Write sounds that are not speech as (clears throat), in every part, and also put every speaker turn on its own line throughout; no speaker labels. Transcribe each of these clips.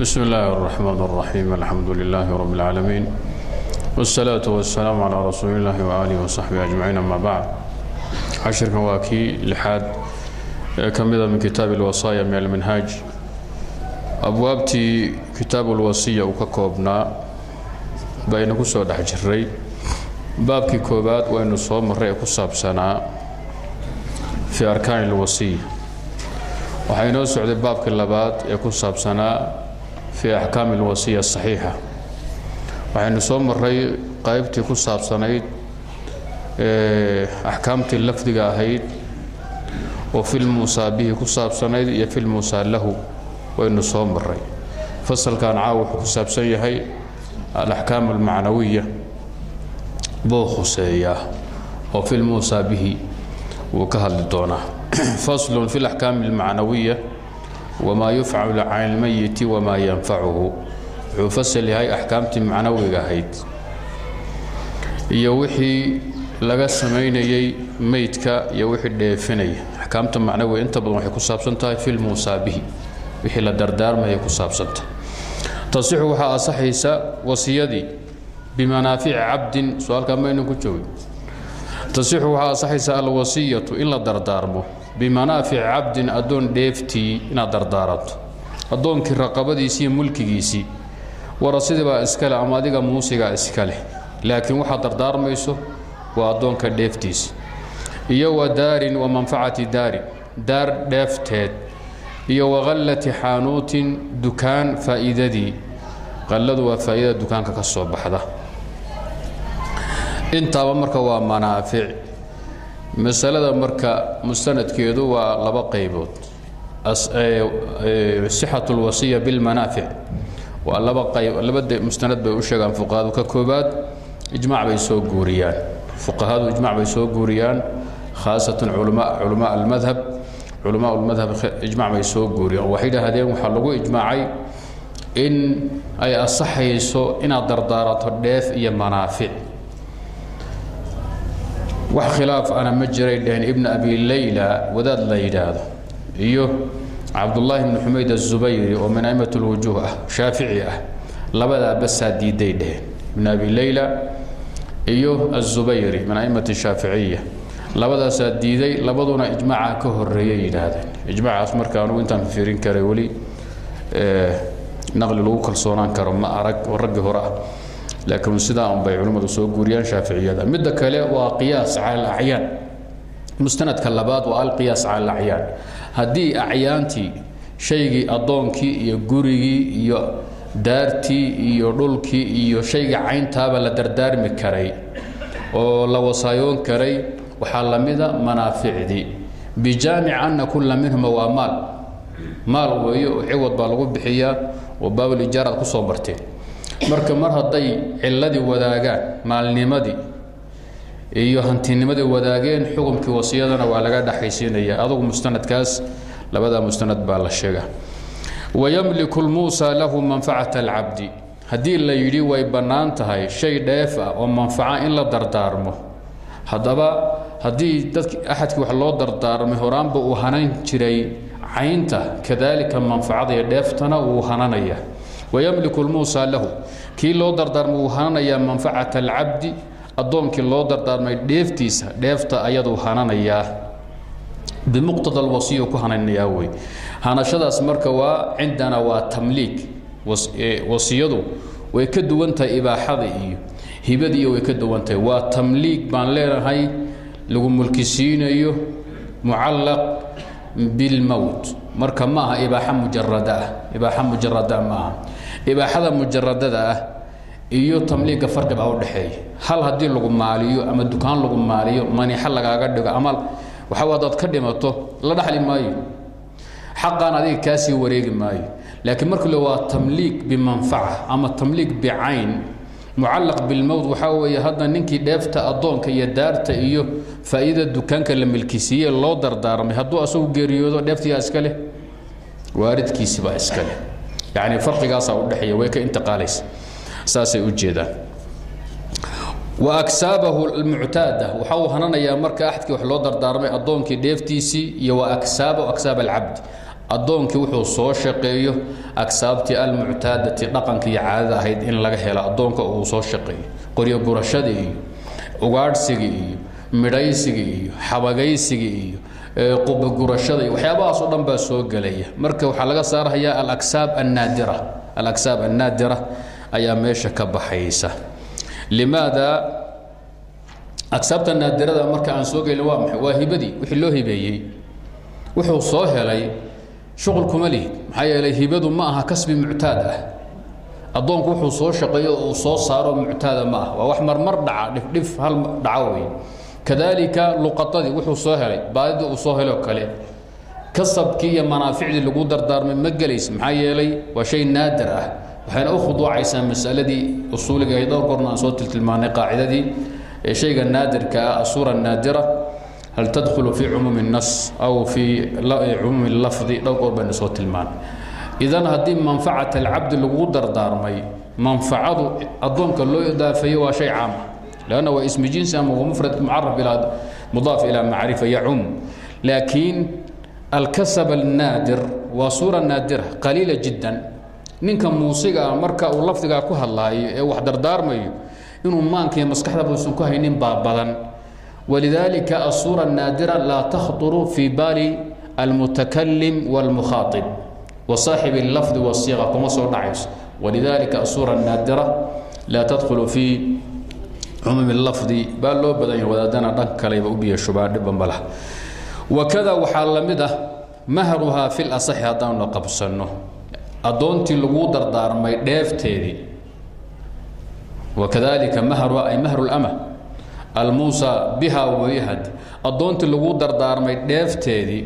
بسم الله الرحمن الرحيم الحمد لله رب العالمين والصلاة والسلام على رسول الله وآله وصحبه أجمعين أما بعد عشر كواكي لحاد كمذا من كتاب الوصايا من المنهاج أبوابتي كتاب الوصية وككوبنا بين كسو دحجري بابكي كوبات وإنه صوم مرة كساب سنة في أركان الوصية waxaa inoo socday baabkii labaad ee ku saabsanaa fii axkaami alwasiya asaxiixa waxaynu soo maray qaybtii ku saabsanayd axkaamtii lafdiga ahayd oo filmuusaa bihi ku saabsanayd iyo filmuusaa lahu waynu soo maray fasalkan caawa wuxuu ku saabsan yahay alaxkaam almacnawiya buu khuseeyaa oo filmuusaa bihi wuu ka hadli doonaa. (clears throat) Fasl fi اlaxkaam اlmacnawiya wma yufcalu can اlmayiti wma yanfacuhu wuxuu fasal yahay axkaamtii macnawiga ahayd. iyo wixii laga samaynayey meydka iyo wixii dheefinaya. axkaamta macnawiga inta badan waxay ku saabsan tahay fi lmuusaa bihi wixii la dardaarmayay ku saabsantahay tasixu waxaa asaxaysa wasiyadii bimanaafici cabdin su'aalkaa maynan ku joogin tasixu waxaa asaxaysa alwasiyatu in la dardaarmo bimanaafici cabdin addoon dheeftii inaad dardaaranto addoonkii raqabadiisii iyo mulkigiisii warasidii baa iskale ama adiga muusigaa iskale laakiin waxaad dardaarmayso waa addoonka dheeftiisi iyo wa daarin wa manfacati daarin daar dheefteed. Iyo waqallati xaanuutin dukaan faa'iidadii. Qalladu waa faa'iidada dukaanka ka soo baxda. Intaaba marka waa manaafic masalada marka mustanadkeedu waa laba qaybood. Sixat اlwasiya waa laba qayb laba mustanad bay u sheegaan fuqahadu. Ka koobaad ijmac bay soo guuriyaan. Fuqahadu ijmac bay soo guuriyaan khaasatan culamaa almadhab culamaa lmadhab ijmac bay soo guuriyaan. Waxay dhahdeen waxaa lagu ijmaacay in ay asaxayso inaad dardaarato dheef iyo manaafic wax khilaaf ana ma jiray dhaheen ibn abi layla wadaad la yidhaahdo. Iyo cabdullaahi bni xumayd azubayri oo min a'imat lwujuuh ah shaafici ah labadaa basaa diiday dheheen ibn abi layla iyo azubayri min a'imat shaaficiya labadaasaa diiday labaduna ijmaaca ka horeeyay yidhaahdeen. Ijmaacaas marka anugu intaan fiirin karay weli naqli lagu kalsoonaan karo ma arag oo raggii hore ah laakiin sidaa un bay culimmadu soo guuriyaan shaaficiyada midda kale waa qiyaas cala alacyaan mustanadka labaad waa alqiyaas cala alacyaan haddii acyaantii shaygii addoonkii iyo gurigii iyo daartii iyo dhulkii iyo shaygii cayntaaba la dardaarmi karay oo la wasaayoon karay waxaa la mida manaaficdii bijaamic anna kulla minhuma waa maal maal weeye ciwad baa lagu bixiyaa oo baabulijaaraad ku soo barteen marka mar hadday ciladii wadaagaan maalnimadii iyo hantinimadii wadaageen xukumkii wasiyadana waa laga dhexaysiinaya adugu mustanadkaas labada mustanad baa la sheega wayamliku lmuusa lahu manfacata alcabdi haddii la yidhi way bannaan tahay shay dheef ah oo manfaca in la dardaarmo. Haddaba haddii dadki axadkii wax loo dardaarmay horaanba uu hanan jiray caynta kadalika manfacada iyo dheeftana wuu hananaya wymliku lmuusa lahu kii loo dardaarmay wuu hananayaa manfacata alcabdi addoonkii loo dardaarmay dheeftiisa dheefta ayaduu hananayaa bimuqtada alwasiya ku hananayaa wey hanashadaas marka waa cindana waa tamliik wasiyadu way ka duwan tahay ibaaxada iyo hibadiiyo way ka duwan tahay waa tamliik baan leenahay lagu mulkisiinayo mucallaq bilmowt marka ma aha mujarada ah ibaaxa mujarada ma aha ibaaxada mujaradada ah iyo tamliiga farqi baa u dhexeeya hal haddii lagu maaliyo ama dukaan lagu maaliyo maniixo lagaaga dhigo ama waxa hadaad ka dhimato la dhaxli maayo. Xaqaan adiga kaasii wareegi maayo. Laakiin marka le waa tamliik bimanfaca ama tamliik bicayn mucallaq bilmowt waxaa weeye hadda ninkii dheefta addoonka iyo daarta iyo faa'iidada dukaanka la milkisiiye loo dardaarmay hadduu asagu geeriyoodo dheeftiyaa iska leh waaridkiisibaa iska leh yacni farqigaasaa u dhexeeya way ka intiqaalaysa. Saasay u jeedaan. Wa aksaabahu almuctaada waxa uu hananayaa marka axadkii wax loo dardaarmay addoonkii dheeftiisii iyo wa aksaabahu aksaab alcabdi addoonkii wuxuu soo shaqeeyo agsaabtii almuctaadati dhaqanka iyo caadada ahayd in laga helo addoonka uu soo shaqeeyo. Qoryo gurashadii iyo ugaadhsigii iyo midhaysigii iyo xabagaysigii iyo qubagurashada iyo waxyaabahaas oo dhan baa soo gelaya. Marka waxaa laga saarhayaa alaksaab annaadira. Alaksaab annaadira ayaa meesha ka baxaysa. Limaada aksaabta naadirada marka aan soo gelin waa maxay? Waa hibadii. Wixii loo hibeeyey. Wuxuu soo helay shuqul kuma lihid maxaa yeelay hibadu ma aha kasbi muctaad ah. Addoonku wuxuu soo shaqeeyo uu soo saaro muctaada ma ah waa wax marmar dhaca dhifdhif hal dhaco wey kadaalika luqadadii wuxuu soo helay baadidii uu soo heloo kale. Kasabkii iyo manaaficdii lagu dardaarmay ma gelaysa maxaa yeelay waa shay naadir ah. Waxayna u khuduucaysaa masaladii usuuliga dhowr goorna aan soo tiltilmaanay qaacidadii ee shayga naadirka ah asura naadira. Hal tadkhulu fii cumuumi اnas aw fii cumuumi lafdi dhowr goor bayna soo tilmaanay. Idan haddii manfacata alcabdi lagu dardaarmay manfacadu addoonka loo idaafeeyo waa shay caama ah lanna waa ismi jinsi ama waa mufrad mucaraf ilaa mudaaf ilaa macrifa yacum laakiin alkasab alnaadir waa suura naadira qaliila jiddan ninka muusiga ah marka uu lafdigaa ku hadlaayo ee wax dardaarmayo inuu maankiiyo maskaxdaba uusan ku haynin baa badan walidaalika asuura naadira laa takhturu fii baali almutakalim wاlmukhaaطib وصاaحب اللفظ والصيغة kuma soo dhacayso ولذلiكa الصورة الناadرة لا تدخل في cumuumi lafdi baa loo badan yahay wadaadana dhan kaleba ubiya shubaadhiba malah wakada waxaa la mid ah mahruhaa fil asaxi haddaanu qabsanno. Addoontii laguu dardaarmay dheefteedii. Wakadalika mahruha ay mahru lama almuusa bihaa wayhad addoontii laguu dardaarmay dheefteedii.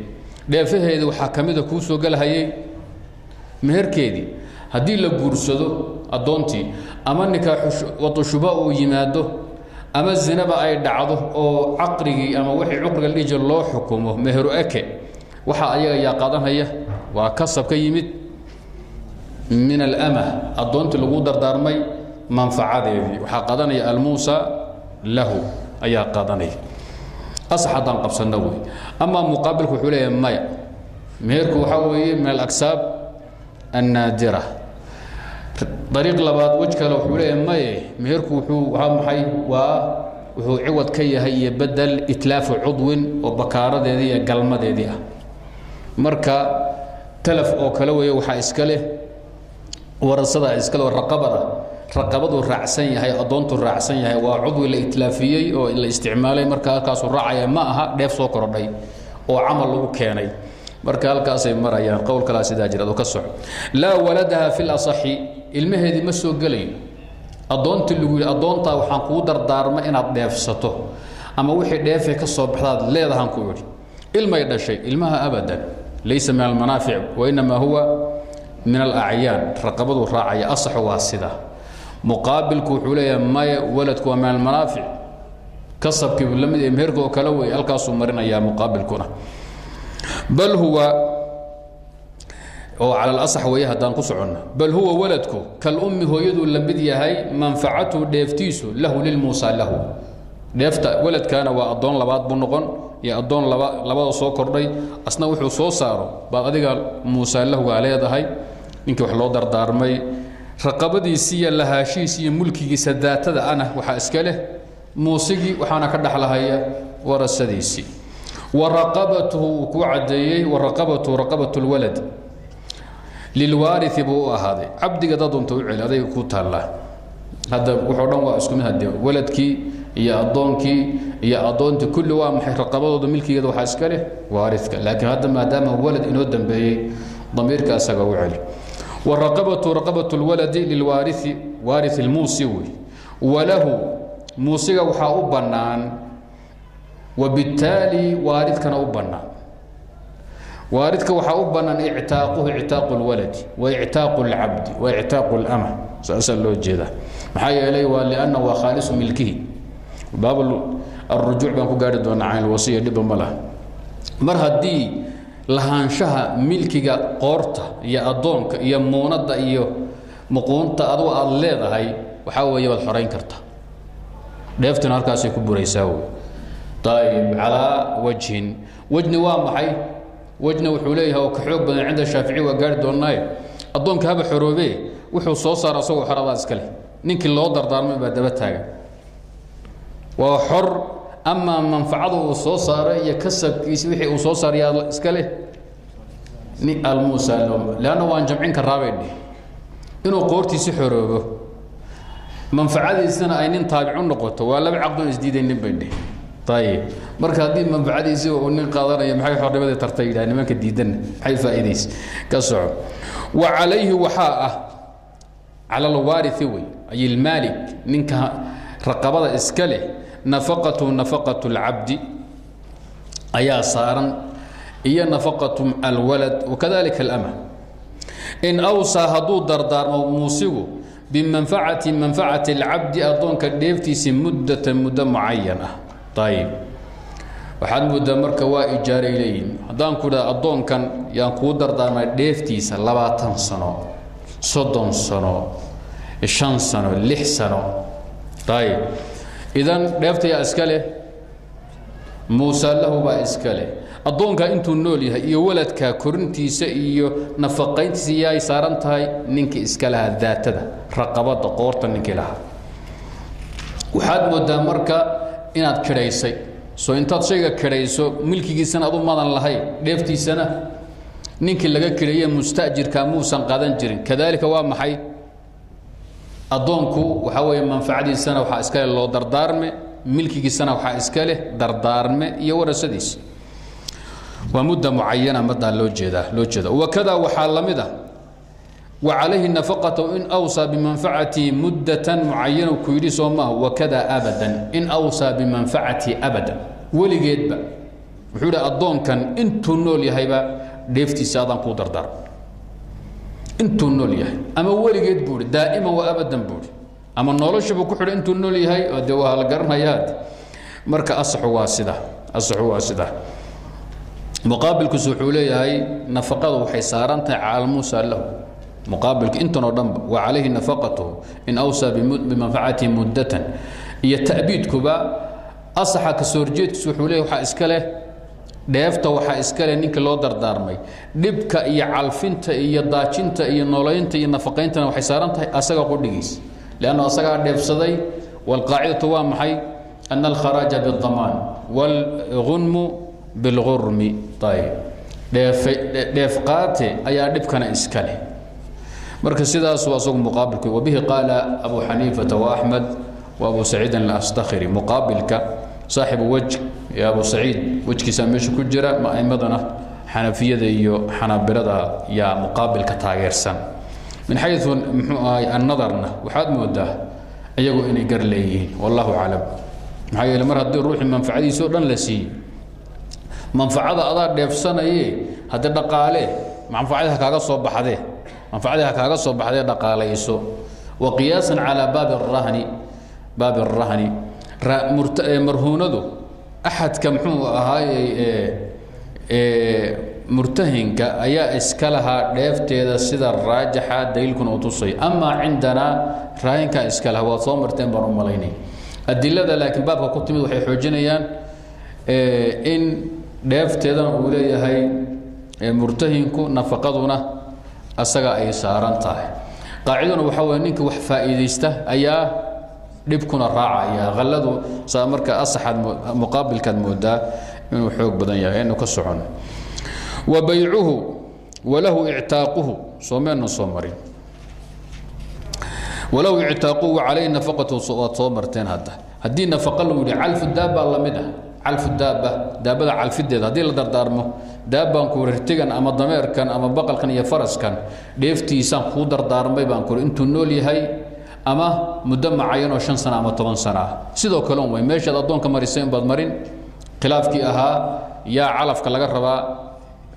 Dheefaheedii waxaa ka mida kuu soo galhayay meherkeedii. Haddii la guursado addoontii ama nikaaxu watushuba uu yimaado ama zinaba ay dhacdo oo caqrigii ama wixii cuqriga dhiji loo xukumo meheru eke waxaa ayaga yaa qaadanhaya waa kasab ka yimid min alama addoontii lagu dardaarmay manfacadeedii. Waxaa qaadanaya almuusa lahu ayaa qaadanaya asax haddaan qabsanno wey amaa muqaabilku wuxuu leeyahay maya. Meherku waxaa weeye min alaksaab annaadira dariiq labaad wej kale wuxuu leeyahay maye meherku wuxuu waa maxay? Waa wuxuu ciwad ka yahay iyo bedel itlaafu cudwin oo bakaaradeedii iyo galmadeedii ah. Marka talaf oo kale weeye waxaa iska leh warasada iska leh raqabada raqabaduu raacsan yahay addoontuu raacsan yahay waa cudwi la itlaafiyey oo la isticmaalay. Marka halkaasuu raacaya ma aha dheef soo korodhay oo camal lagu keenay. Marka halkaasay marayaan qowl kalaa sidaa jira oo ka soco laa waladaha fi lasaxi ilmaheedii ma soo gelayo addoontii lagu yidhi addoontaa waxaan kuu dardaarma inaad dheefsato ama wixii dheefee ka soo baxdaad leedahaan ku idhi ilmay dhashay ilmaha abadan laysa min almanaafic wainamaa huwa min alacyaan. Raqabaduu raacaya asaxu waa sidaa muqaabilku wuxuu leeyahay maya waladku waa min almanaafic. Kasabkiibu la ee meherka oo kale wey halkaasuu marinayaa muqaabilkuna. Bal huwa oo cala alasax weeye haddaan ku soconno. Bal huwa waladku kalummi hooyaduu la mid yahay manfacatuhu dheeftiisu lahu lilmuusaa lahu. Dheefta waladkaana waa addoon labaad buu noqon iyo addoon laba labada soo kordhay. Asna wuxuu soo saaro baad adiga muusaa lahugaa leedahay. Ninkii wax loo dardaarmay raqabadiisii iyo lahaashihiisi iyo mulkigiisa daatada ana waxaa iska leh. Muusigii waxaana ka dhexlahaya warasadiisii wa raqabatuhu uu ku caddeeyey wa raqabatu lwalad lilwaarii buu u ahaaday cabdiga dadunta u celi aday ku taallaa hadda wuxoo dhan waa isku mid hadee waladkii iyo addoonkii iyo addoontii kulli waa maxay raqabadooda milkigeeda waxaa iska leh waarika laakiin hadda maadaama walad inoo dambeeyey damiirka isaga u celi waraqabatu raqabat lwaladi lilwaarii waari lmuusi wey walahu muusiga waxaa u bannaan wabittaali waaridkana u bannaan waaridka waxaa u bannaan ictaaquhu ictaaqu اlwaladi wa ictaaqu اlcabdi wa ictaaqu اlama saasaa loo jeedaa maxaa yeelay waa lianna waa khaalisu milkihi baab arujuuc baan ku gaari doonaa can alwasiya dhiba ma laha mar haddii lahaanshaha milkiga qoorta iyo addoonka iyo muunadda iyo muquunta adugu aad leedahay waxaa weeye waad xorayn karta dheeftuna halkaasay ku buraysaa wey ayib calaa wajhin wejni waa maxay Wejna wuxuu leeyahay oo ka xoog badan cinda shaafici waa gaari doonnaaye addoonka haba xoroobee wuxuu soo saara asagoo xaradaa iska leh. Ninkii loo dardaarmay baa daba taagan waa xor amaa manfacada uu soo saaray iyo kasabkiisi wixii uu soo saaray yaa iska leh. Almuusa leanna waan jamcin karaabay dheh inuu qoortiisi xoroobo. Manfacadiisana ay nin taabicu noqoto waa laba caqdoon isdiidaynin bay dheh ayib marka haddii manfacadiisi uu nin qaadanaya maxay xornimadii tartay? Yidhaha nimanka diidanna maxay faa'iidaysa ka soco. Wa calayhi waxaa ah cala alwaarithi wey. Ay ilmaalik ninka raqabada iska leh nafaqatu nafaqatu alcabdi ayaa saaran. Iyo nafaqatu alwalad wakadalika alama in awsaa hadduu dardaarmo muusigu bimanfacati manfacati alcabdi addoonka dheeftiisi muddatan muddo mucayan ah ayib waxaad moodaa marka waa ijaaray leeyihiin haddaan ku idhaha addoonkan yaan kuu dardaarmay dheeftiisa labaatan sano soddon sano shan sano lix sano. Ayib idan dheeftayaa iska leh muuse lahu baa iska leh. Addoonkaa intuu nool yahay iyo waladkaa korintiisa iyo nafaqayntiisa yaay saaran tahay ninkii iska lahaa daatada raqabada qoorta ninkii lahaa. Waxaad moodaa marka inaad kidhaysay soo intaad shayga kidhayso milkigiisana adu madan lahayn dheeftiisana ninkii laga kidhaye mustajirka muusan qadan jirin. Kadalika waa maxay? Addoonku waxaa weeye manfacadiisana waxaa iska leh loo dardaarme milkigiisana waxaa iska leh dardaarme iyo warasadiisa waa mudda mucayana madaa loo jeedaa loo jeeda wakada waxaa la mid ah wa calayhi nafaqatu in awsaa bimanfacati muddatan mucayana ku yidhi soo maaha wakada abadan. In awsaa bimanfacati abadan. Weligeedba wuxuu yidhi addoonkan intuu nool yahayba dheeftiisa adaan kuu dardaar intuu nool yahay. Ama weligeed buu ihi daa'iman wa abadan buu ihi ama noloshubuu ku xidhay intuu nool yahay dee waa la garanayaad. Marka asaxu waa sida asaxu waa sida. Muqaabilkiisu wuxuu leeyahay nafaqadu waxay saaran tahay cala lahu muqaabilka intan oo dhanba wa calayhi nafaqatuhu in awsaa bimanfacati muddatan iyo ta'biidkuba asaxa ka soo horjeedkiisu wuxuu leeyahay waxaa iska leh dheefta waxaa iska leh ninkii loo dardaarmay dhibka iyo calfinta iyo daajinta iyo noolaynta iyo nafaqayntana waxay saaran tahay asaga qudhigiis leannu asagaa dheefsaday walqaacidatu waa maxay ana alkharaaja bidamaan waalgunmu bilgurmi ayb dheef qaate ayaa dhibkana iska leh marka sidaasu asagu muqaabilku wabihi qaala abu xaniifata waaxmed wa abu saciidin muqaabilka saaxibu wej ee abu saciid wejkiisaa meesha ku jira aimadana xanafiyada iyo xanaabilada yaa muqaabilka taageersan. Min xayu annadarna waxaad moodaa iyagu inay gar leeyihiin. Wallahu aclam. Maxaa yeele mar haddii ruuxii manfacadiisa o dhan la siiyey manfacada adaa dheefsanaye haddii dhaqaale manfacadii ha kaaga soo baxdee manfacadii ha kaaga soo baxdee dhaqaalayso. Wa qiyaasan calaa baabi arahni baabi arahni marhuunadu axadka muxuu ahaaye murtahinka ayaa iska lahaa dheefteeda sida raajixa daliilkuna u tusay. Amaa cindanaa raahinkaa iska laha waad soo marteen baan u malaynay. Adilada laakiin baabka ku timid waxay xoojinayaan in dheefteedana uu leeyahay murtahinku nafaqaduna asaga ay saaran tahay. Qaaciduna waxaa weye ninka wax faa'iidaysta ayaa dhibkuna raacaya halladu saa marka asaxaad muqaabilkaad moodaa inuu xoog badan yahay aynu ka socon. Wa baycuhu walahu ictaaquhu soomeenna soo marin. Walahu ictaaquhu wacalayhi nafaqatu waad soo marteen hadda. Haddii nafaqa lagu yidhi calfu daabbaa la mid ah calfu daabba daabada calfideeda. Haddii la dardaarmo daabbaan ku rirtigan ama dameerkan ama baqalkan iyo faraskan dheeftiisaan kuu dardaarmay baan kuri intuu nool yahay ama muddo macayanoo shan sana ama toban sana ah. Sidoo kale un way meeshaad addoonka marisay inbaad marin khilaafkii ahaa yaa calafka laga rabaa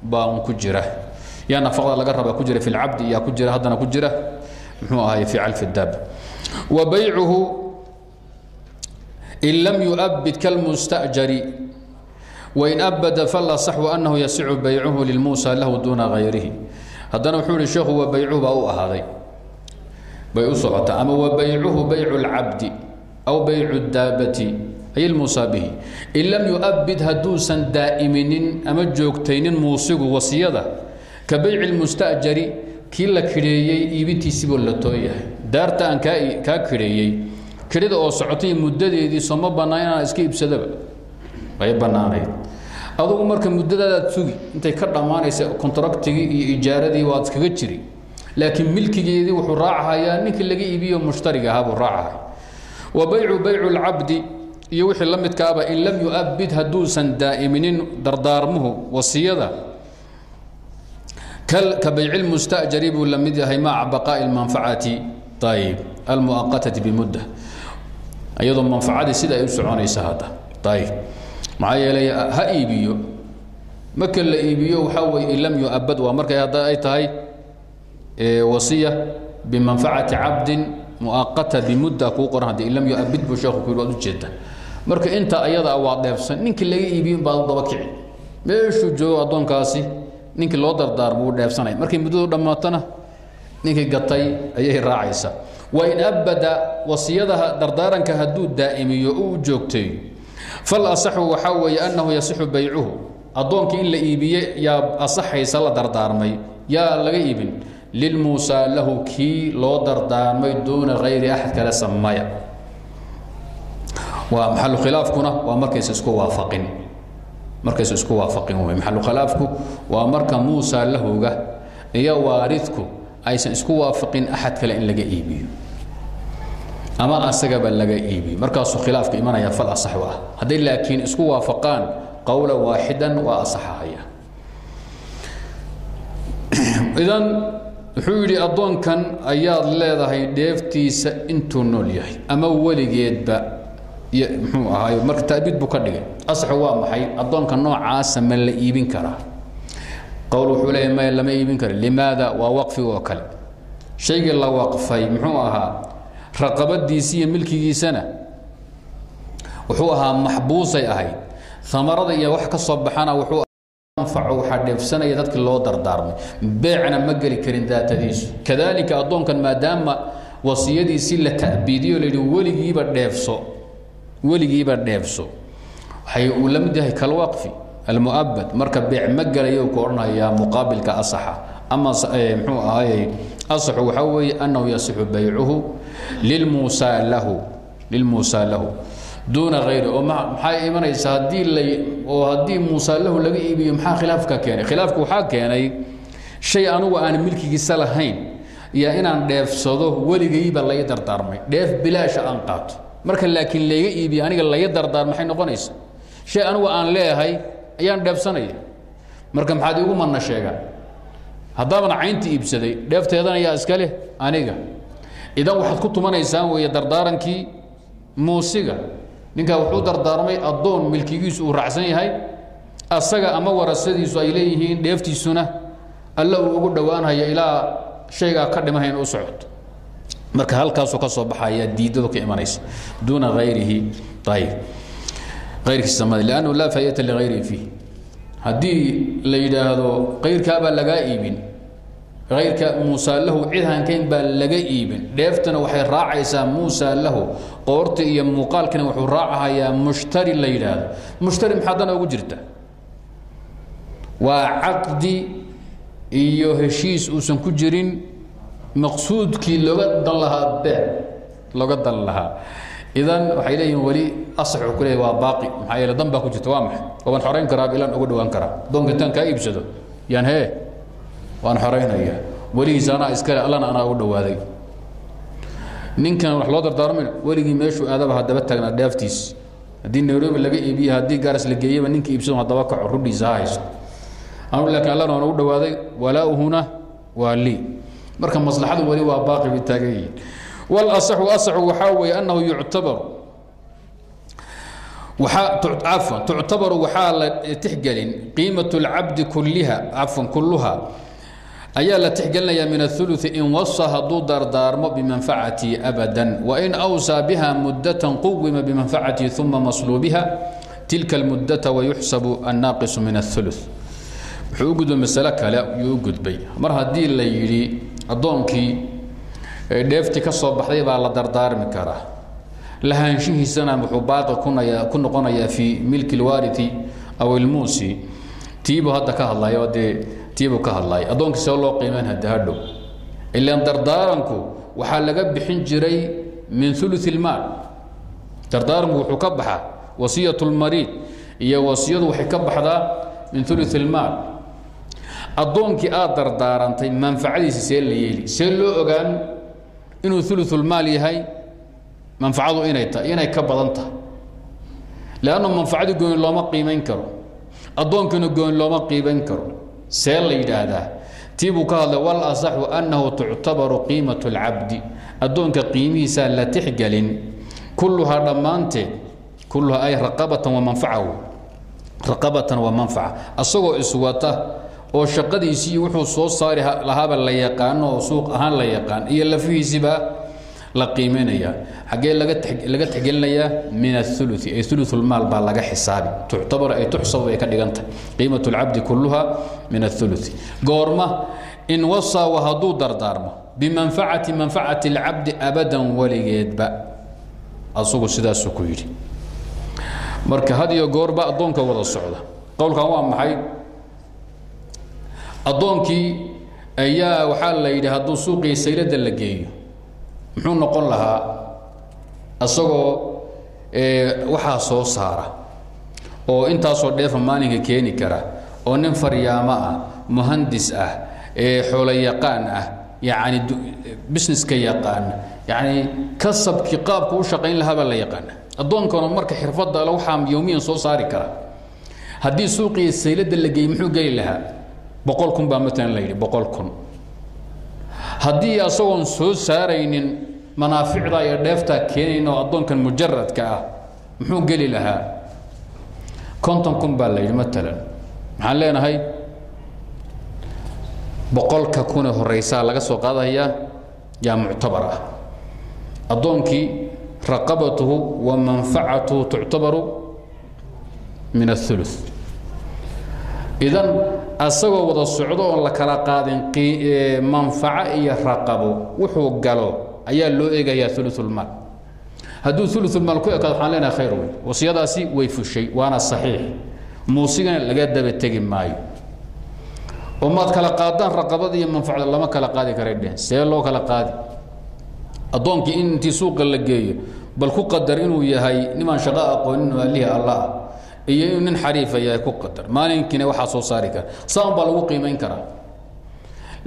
baa un ku jira. Yaa nafaqada laga rabaa ku jira fi lcabdi yaa ku jira haddana ku jira muxuu ahay fi calfi daab. Wa baycuhu in lam yuabid kalmustajari wain abada falasaxu annahu yasicu baycuhu lilmuusa lahu duuna hayrihi haddana wuxuu ihi sheekhu wa baycuhu baa u ahaaday bay u ama wa baycuhu baycu lcabdi aw baycu daabati ay ilmuusaa bihi in lam yu'abbid hadduusan daa'iminin ama joogtaynin muusigu wasiyada ka bayci lmusta'jari kii la kidheeyey iibintiisibuu la tooyahay daarta aan kaa kidhida oo socotay muddadeedii sooma bannaan inaan iska iibsadaba. Way bannaanayd. Adugu marka muddadaadaad sugi intay ka dhammaanaysa kontraktigii iyo ijaaradii waad iskaga jiri laakiin milkigeedii wuxuu raacahayaa ninkii laga iibiyo mushtariga ahaa buu wa baycu baycu lcabdi iyo wixii la midkaaba in lam yu'abbid hadduusan daa'iminin dardaarmuhu wasiyada. Ka bayci lmustajari buu la mid yahay maca baqaa'i lmanfacati ayib almuaqatati bimudda iyadoo manfacadii sida ay u soconaysa hadda. Ayib maxaa yeelay ha iibiyo. Marka la iibiyo waxaa weye in lam yu'abbad waa markay hadda ay tahay wasiya bimanfacati cabdin muaqata bimudda kuu qoran haddi in lam yu'abbid buu sheekhu ku yidhi waad ujeeda marka inta ayada waa dheefsan ninkii laga iibiyin baad daba kici. Meeshuu joogo addoonkaasi ninkii loo dardaarmo wuu dheefsanay. Markay muddadu dhammaatona ninkii gatay ayay raacaysa wa in abbada wasiyadaha dardaaranka hadduu daa'imiyo uu joogteeyo fal asaxu waxaa weeye annahu yasixu baycuhu. Addoonkii in la iibiye yaa asaxaysa la dardaarmay yaa laga iibin. Lilmuusaa lahu kii loo dardaarmay duuna hayri axad kale samaya. Waa maxalu khilaafkuna waa markaysa isku waafaqin. Markaysa isku waafaqin waa marka muusa lahuga iyo waaridku aysan isku waafaqin axad kale in laga iibiyo. Ama asagaba laga iibiyo. Markaasuu khilaafka imanaya fal asaxu ah. Hadday laakiin isku waafaqaan qowla waaxidan waa asaxahaya (clears throat) idan wuxuu yidhi addoonkan ayaad leedahay dheeftiisa intuu nool yahay ama weligeedba muxuu ahaay marka ta'biid buu ka dhigay. Asaxu waa maxay? Addoonka noocaasa ma la iibin karaa qowl wuxuu leeyahy maya lama iibin karo limaada waa waqfi oo kale. Shaygii la waqfay muxuu ahaa raqabadiisi iyo milkigiisana wuxuu ahaa maxbuusay ahayd. Amarada iyo wax ka soo baxana wuxuu anfaco waxaa dheefsanaya dadkii loo dardaarmay. Beecna ma geli karin daatadiisu. Kadalika addoonkan maadaama wasiyadiisii la ta'biidiyo layidhi weligiiba dheefso weligiiba dheefso. Waxay la mid yahay kalwaqfi almu'abad marka beec ma gelayo ku odhanayaa muqaabilka asaxa ama muxuu ahaayey asaxu waxaa weeye annahu yasixu baycuhu lilmuusaa lahu lilmuusaa lahu duuna hayri oo maxay imanaysa haddii la oo haddii muusaa lahu laga iibiyo maxaa khilaafka keenay khilaafku waxaa keenay shay anugu aan milkigiisa lahayn iyo inaan dheefsado weligayba laga dardaarmay dheef bilaasha aan qaato marka laakiin layga iibiyo aniga laga dardaarmay maxay noqonaysa shay anugu aan leeyahay ayaan dheefsanaya marka maxaad igu manna sheegaan haddaaban cayntii iibsaday dheefteedana yaa iska leh aniga. Idan waxaad ku tumanaysaan weeye dardaarankii muusiga. Ninkaa wuxuu dardaarmay addoon milkigiisu uu raacsan yahay. Asaga ama warasadiisu ay leeyihiin dheeftiisuna alla uu ugu dhowaanhaya ilaa shaygaa ka dhimahayn u socoto marka halkaasuu ka soo baxaya diidadu ka imanaysa duuna hayrihi ayib ayrkiisa samada lannahu laa faa'idata ligayrihi fiih. Haddii la yidhaahdo kayrkaabaa lagaa iibin kayrka muusaa lahu cid baa laga iibin. Dheeftana waxay raacaysaa muusaa lahu qoorta iyo muuqaalkana wuxuu raacahayaa mushtari la yidhaahdo. Mushtari maxaa dana ugu jirta? Waa caqdi iyo heshiis uusan ku jirin maqsuudkii looga dan lahaa beec looga dan lahaa idan waxay leeyihiin weli asax wuxuu ku leeyahy waa baaqi. Maxaa yeele dan baa ku jirta waa maxay? Waan xorayn karaa ilaan uga dhowaan karaa? Doonka intaan kaa iibsado. Yaan hee waan xoraynaya weligiisa anaa iskale allana anaa ugu dhowaaday. Ninkan wax loo dardaarmin weligii meeshuu aadaba haddaba taagnaa dhaaftiis. Haddii nairobi laga iibiye haddii gaaras la geeyaba ninka iibsado haddaba kaco rudhiisa ha hayso anu laakiin allana waan ugu dhowaaday. Walaauhuna waa lii. Marka maslaxadu weli waa baaqi bay taagan yihiin walasaxu asaxu waxaa weeye annahu yuctabaru cafwan tuctabaru waxaa la tixgelin qiimat اlcabdi kuliha cafwan kuluha ayaa la tixgelinayaa min aلثuluثi in wasa hadduu dardaarmo bimanfacati abada wain awsaa biha mudatan quwima bimanfacati uma masluubiha tilka اlmudata wayuxsabu annaaqisu min الثuluث wuxuu u gudbay masale kale yuu u gudbay mar haddii la yidhi addoonkii ee dheeftii ka soo baxday baa la dardaarmi karaa lahaanshihiisana wuxuu baaqa ku noqonayaa fii milki lwaariti aw ilmuusi tiibuu hadda ka hadlay dee tiibuu ka hadlay. Addoonkii see loo qiimeyn hadda hadhow ilaan dardaaranku waxaa laga bixin jiray min ulu ilmaal dardaaranku wuxuu ka baxaa wasiyat lmariid iyo wasiyadu waxay ka baxdaa min ulu ilmaal addoonkii aad dardaarantay manfacadiisa see la yeeli. See loo ogaan inuu uluulmaal yahay manfacadu inay tahay inay ka badan tahay. Leannu manfacadu gooni looma qiimayn karo. Addoonkiina gooni looma qiimayn karo. See la yidhaahdaa. Tii buu ka hadlay wal annahu tuctabaru qiimat اlcabdi addoonka qiimihiisaa la tixgelin. Kulluhaa dhammaanteed kulluhaa ay raqabatan wa manfacahu raqabatan wa manfaca. Asagoo iswata oo shaqadiisii wuxuu soo saari lahaaba la yaqaano oo suuq ahaan la yaqaan iyo lafihiisiiba la qiimaynaya xaggee laga tixgelinayaa min aului ay uluulmaal baa laga xisaabi. Tuctabar ay tuxsabu ay ka dhigantahay qiimat lcabdi kulluha min aului goorma in wasawa hadduu dardaarmo bimanfacati manfacati اlcabdi abadan weligeedba. Asugu sidaasuu ku yidhi. Marka had iyo goorba addoonka wada socda. Qowlkan waa maxay addoonkii ayaa waxaa la yidhi hadduu suuqii saylada la geeyo. Muxuu noqon lahaa isagoo waxaa soo saara oo intaasoo dheefa maalinka keeni kara oo nin faryaamo ah muhandis ah xoolo yaqaan ah yacni busineska yaqaan yacni kasabkii qaabku u shaqayn lahaa baa la yaqaana. Addoonkana marka xirfadda le waxaa yowmiyan soo saari kara. Haddii suuqii saylada la geeyey muxuu geli lahaa boqol kun baa maalan la yidhi boqol kun. Haddii asagoon soo saaraynin manaaficda iyo dheeftaa keenayn oo addoonkan mujaradka ah muxuu geli lahaa? Konton kun baa la yidhi maalan maxaan leenahay boqolka kunee horeysaa laga soo qaadayaa yaa muctabar ah. Addoonkii raqabatuhu wa manfacatuhu tuctabaru min aulu idan asagoo wada socdo oon la kala qaadin manfaco iyo raqabo wuxuu galo. Ayaa loo eegayaa uluulmaal hadduu uluulmaal ku ekaado waxaan leenahay khayr wey wasiyadaasi way fushay waana saxiix. Muusigana laga daba tegi maayo. Oo maad kala qaadaan raqabada iyo manfacda lama kala qaadi karay dhehen see loo kala qaadi. Addoonkii in intii suuqa la geeyo bal ku qadar inuu yahay nimaan shaqo aqoonin alihi allah ah iyo inuu nin xariifa yahay ku qadar maalinkiina waxaa soo saari kara. Saan baa lagu qiimayn karaa.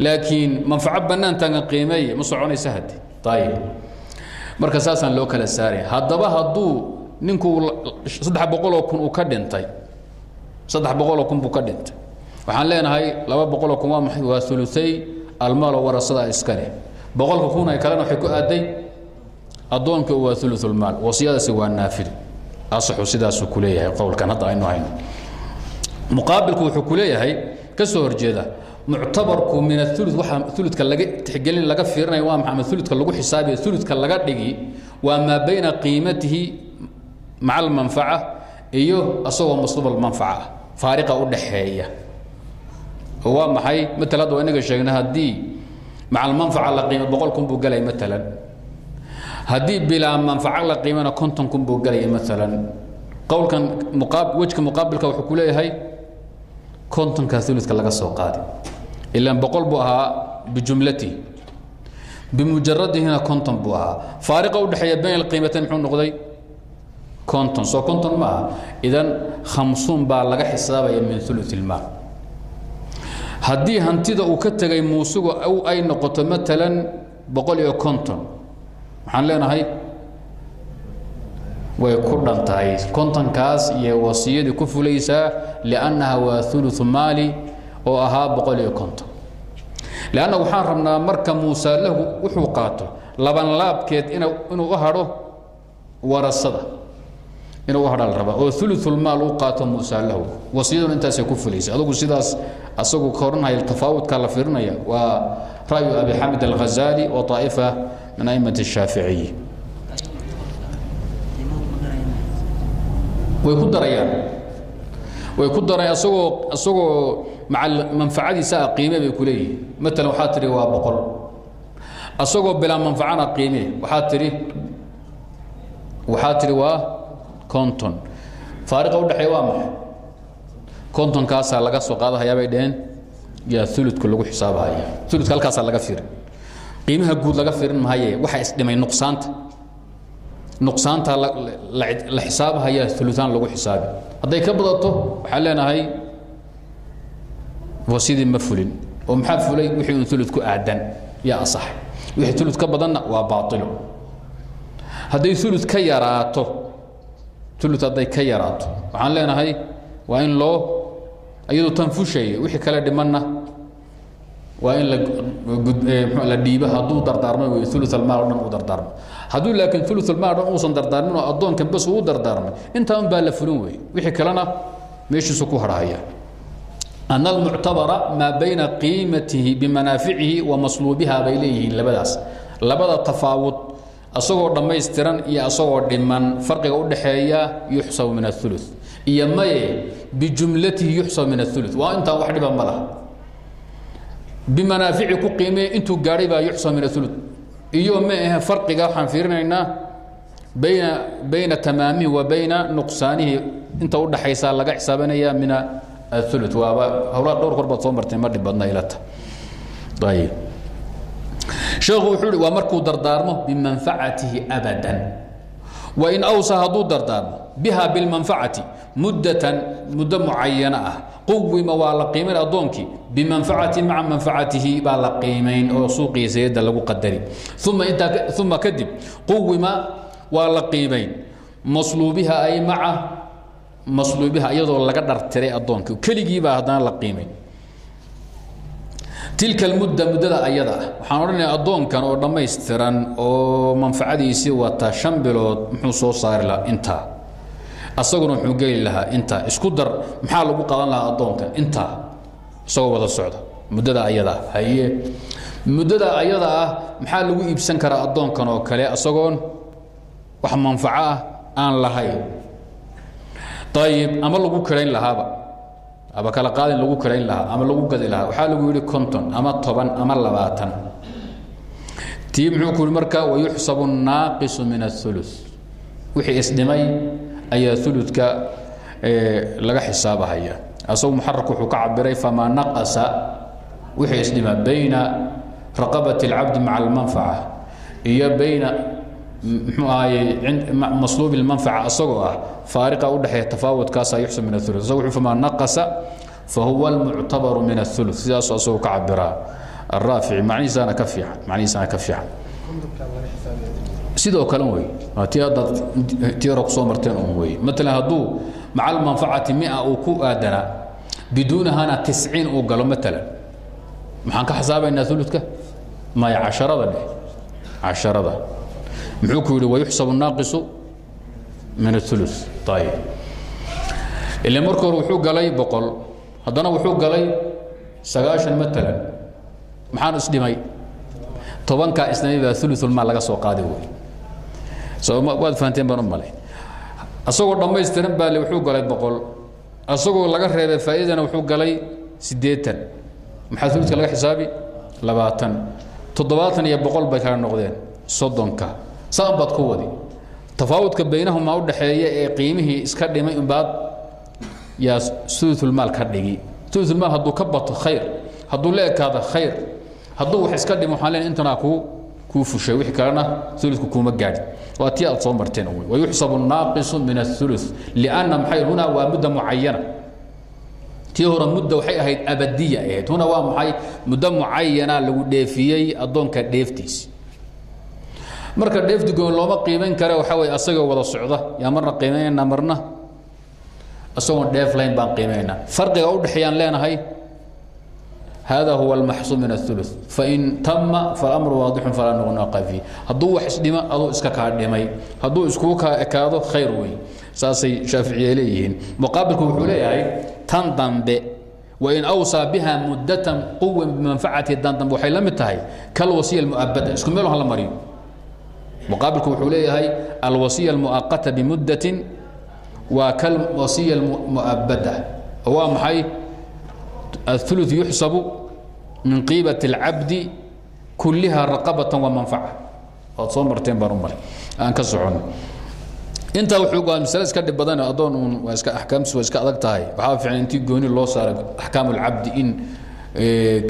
Laakiin manfaco bannaantaanka qiimeeye ma soconaysa hadde ayib marka saasaan loo kala saaraya haddaba hadduu ninku saddex boqoloo kun uu ka dhintay. Saddex boqoloo kun buu ka dhintay. Waxaan leenahay laba boqoloo kun waa maxay waa uluay almaalo warasada iska leh. Boqolka kun ay kalena waxay ku aaday addoonka waa uluulmaal wasiyadaasi waa naafil asaxu sidaasuu ku leeyahay qowlkan hadda aynu hayno muqaabilku wuxuu ku leeyahay ka soo horjeeda muctabarku min aulu waxaa uludka laga tixgelin laga fiirinaya waa maxaa uludka lagu xisaabiya uludka laga dhigi waa maa bayna qiimatihi maca almanfaca iyo asagoo masluub almanfaca ah faariqa u dhaxeeya. Waa maxay? Matal hadda inaga sheegna haddii maca almanfaca la qiimo boqol kun buu galay matalan haddii bilaa manfaco la qiimana konton kun buu galaya maalan qowlkan wejka muqaabilka wuxuu ku leeyahay kontonkaa uludka laga soo qaadi. Ilaan boqol buu ahaa bijumlatihi bimujaradihina konton buu ahaa. Faariqa udhexeeya bayn alqiimatayn muxuu noqday konton. Soo konton ma idan khamsuun baa laga xisaabaya min ulu ilmaal haddii hantida uu ka tegay muusigu ay noqoto maalan boqol iyo konton waxaan leenahay? Way ku dhan tahay. Iyo wasiyadii ku fulaysaa liannaha waa ulu maali oo ahaa boqol iyo konton. Lanna waxaan rabnaa marka muusalahu wuxuu qaato labanlaabkeed inuu u hadho warasada inuu u hadha la rabaa oo uluulmaal u qaato muusalahu wasiyaduna intaasay ku fulaysa. Adugu sidaas asagu ka odhanhaya tafaawudka la fiirinaya waa ra'yu abi xamid alghazali wa طaa'ifa min a'imat الshaaficiyi way ku darayaan. Way ku darayaan asagoo isagoo maca manfacadiisa ah qiime bay ku leeyihiin maalan waxaa tidhi waa boqol. Asagoo bilaa manfacana qiime waxaa tidhi waxaa tihi waa conton faariqa udhexeeya waa maxay? Kontonkaasaa laga soo qaadahayaa bay dhaheen. Yaa uludka lagu xisaabahaya. Uludka halkaasaa laga firin qiimaha guud laga firin mahaye waxaa isdhimay nuqsaanta. Nuqsaanta la xisaabahaya uluaan lagu xisaabi. Hadday ka badato waxaan leenahay wasidii ma fulin. Oo maxaa fulay? Wixii un ulud ku aadan. Yaa asaxay wixii ulud ka badanna waa baailo hadday ulud ka yaraato ulud hadday ka yaraato waxaan leenahay waa in loo iyadoo tan fushayo wixii kale dhimanna waa in la dhiibo haduu dardaarma w ulmaal o dhan u dardaarmo. Hadduu laakiin ulmaal dhan uusan dardaarmin oo addoonkan bas uu dardaarmay intaan baa la fulin wey wixii kalena meeshiisu ku harhaya an almuctabara maa bayna qiimatihi bimanaaficihi wa masluubiha bay leeyihiin labadaas. Labada tafaawud asagoo dhammaystiran iyo asagoo dhiman farqiga udhaxeeya yuxsabu min aulu iyo maye bijumlatihi yuxsabu min aulu waa intaa wax dhiba ma laha bimanaafici ku qiimee intuu gaadhay baa yuxsa min aulu iyo ma ahe farqiga waxaan fiirinaynaa bayna bayna tamaamihi wa bayna nuqsaanihi inta u dhaxaysaa laga xisaabanayaa min aulu waaba hawlaa dhowr kor baad soo marteen ma dhib badna ilata ayb sheekhu wuxuu ihi waa markuu dardaarmo bimanfacatihi abadan wain awsa hadduu dardaarmo biha bilmanfacati muddatan muddo mucayana ah. Quwima waa la qiimayn addoonkii bimanfacati maca manfacatihi baa la qiimayn oo suuqiisa yadda lagu qadari. Uma kadib quwima waa la qiimayn masluubiha ay maca masluubiha iyadoo laga dhartiray addoonka keligiibaa haddana la qiimay tilka almudda muddada ayada ah. Waxaan odhanayaa addoonkan oo dhammaystiran oo manfacadiisii wata shan bilood muxuu soo saari lahaa intaa asaguna muxuu geli lahaa intaa isku dar maxaa lagu qadan lahaa addoonkan intaa isagoo wada socda. Muddada ayada ah haye. Muddada ayada ah maxaa lagu iibsan karaa addoonkan oo kale? Asagoon wax manfaco ah aan lahayn. Ayib ama lagu kirayn lahaaba. Aba kala qaadin lagu kirayn lahaa ama lagu gadi lahaa. Waxaa lagu yidhi konton ama toban ama labaatan. Tii muxuu ku yihi marka wayuxsabu naaqisu min aulu wixii isdhimay ayaa uludka laga xisaabahaya. Asagu muxararku wuxuu ka cabiray famaa naqasa wixii isdhima bayna raqabati اlcabdi maca almanfaca. Iyo bayna mxuu ahaye masluub اlmanfaca asagoo ah faariqa udhexeeya tafaawudkaasa yuxsab min aulu isagu wuxuu famaa naqasa fahuwa almuctabaru min aulu sidaasuu asagoo ka cabiraa araafici macnihiisaana ka fiican sidoo kale wey tii haddaad ku soo marteen un wey maalan hadduu maca almanfacati mia uu ku aadanaa biduunahana tisciin uu galo maalan maxaan ka xisaabaynaa uludka maya casharada dheh. Casharada. Muxuu ku yidhi wayuxsabu naaqisu min aulu ayib ila marka hore wuxuu galay boqol. Haddana wuxuu galay sagaashan maalan maxaan isdhimay tobankaa isdhimay baa uluulmaal laga soo qaaday wey waad fahanteen baan u malay. Asagoo dhammaystiran baa le wuxuu galay boqol. Asagoo laga reebay faa'iidana wuxuu galay siddeetan. Maxaa uludka laga xisaabi? Labaatan. Toddobaatan iyo boqol bay kala noqdeen soddonka. Saan baad ku wadi. Tafaawudka baynahumaa u dhaxeeya ee qiimihii iska dhimay unbaad yaa uluulmaal ka dhigi. Uluulmaal hadduu ka bato khayr hadduu la ekaado khayr hadduu wax iska dhimo waxaan leen intanaa kuu kuu fushay wixii kalena uludku kuuma gaadhi waa tii aad soo marteen wayuxsabu naaqisu min aulu lianna maxay hunaa waa mudda mucayana tii hore mudda waxay ahayd abadiya ahayd huna waa maxay muddo mucayana lagu dheefiyey addoonka dheeftiisi marka dheefdigoon looma qiimayn kare waxaa wey asagoo wada socda yaa marna qiimaynayna marna isagoon dheef layn baan qiimaynaa farqiga udhexeeyaan leenahay hada huwa almaxsuub min aulu fain tama falamru waadixun falaa nuqnaqa fiih hadduu wax isdhimo aduu iska kaa dhimay hadduu iskuu kaa ekaado khayr wey saasay shaaficiye leeyihiin muqaabilku wuxuu leeyahay tan dambe wain awsaa biha muddatan quwan bimanfacati dan dambe waxay la mid tahay kalwasiya almu'abada isku meel hala mariyo muqaabilku wuxuu leeyahay alwasiya almu'aqata bimuddatin waa kalwasiya almu'abada waa maxay الثلث يحسب من قيبة العبد كلها رقبة ومنفعة waad soo marteen baan u malay aan ka socono intaa wuxuu waa masale iska dhib badan adoon uun waa iska axkaamtiis waa iska adag tahay waxaa fiican intii gooni loo saaray axkaam alcabdi in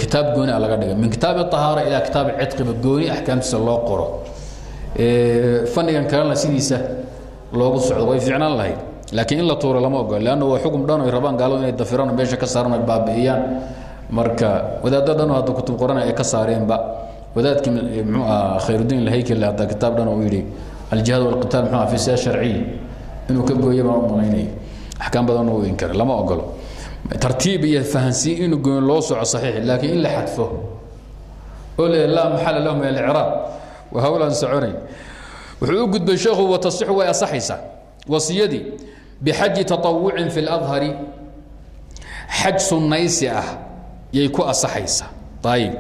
kitaab gooni a laga dhigay min kitaab ahaara ilaa kitaab cidqiba gooni axkaamtiisa loo qoro fannigan kalena sidiisa loogu socdo way fiicnaan lahayd laakiin in la tuuro lama ogolo leanna waa xukum dhan ay rabaan gaaladu inay dafiraan meesha ka saaran ay baabi'iyaan. Marka wadaaddo dhan hadda kutub qorana ay ka saareenba wadaadkii muxuu ahaa khayrudiin alhaykal hadda kitaab dhan uu yidhi aljihaad walqitaal muxuu ahaa fi siyaasa sharciya inuu ka gooyo baan u malaynaya axkaam badan uu inkara lama ogolo. Tartiib iyo fahansiin inuu goyn loo soco saxiix laakiin in la xadfo. Oo le laa maxala lahu min alicraab waa hawlaan soconayn. Wuxuu u gudbay sheekhu watasixu way asaxaysaa wasiyadii bixaji taطawucin fi اladhari xaj sunnaysi ah yay ku asaxaysaa ayib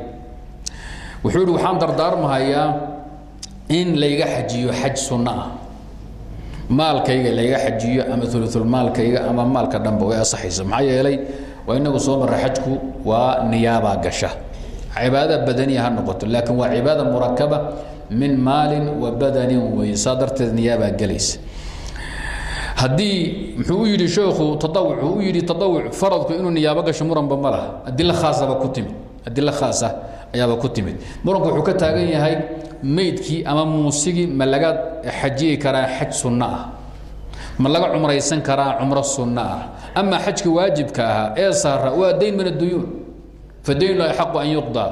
wuxuu yihi waxaan dardaarmahayaa in layga xajiyo xaj sunno ah maalkayga layga xajiyo ama uluulmaalkayga ama maalka dhanba way asaxaysa maxaa yeelay waa inagu soo marra xajku waa niyaabaa gasha cibaada badaniya ha noqoto laakiin waa cibaada murakaba min maalin wa badanin wey saa darteed niyaabaa gelaysa haddii muxuu u yidhi sheekhu taawuc uu yidhi taawuc faradku inuu niyaabo gasho muranba ma laha. Adilo khaasaba ku timid. Adilo khaasa ayaaba ku timid. Muranku wuxuu ka taagan yahay meydkii ama muusigii ma laga xajiyi karaa xaj sunno ah. Ma laga cumraysan karaa cumro sunno ah. Ama xajka waajibka ahaa ee saara waa dayn min aduyuun fadayn la xaqu an yuqdaa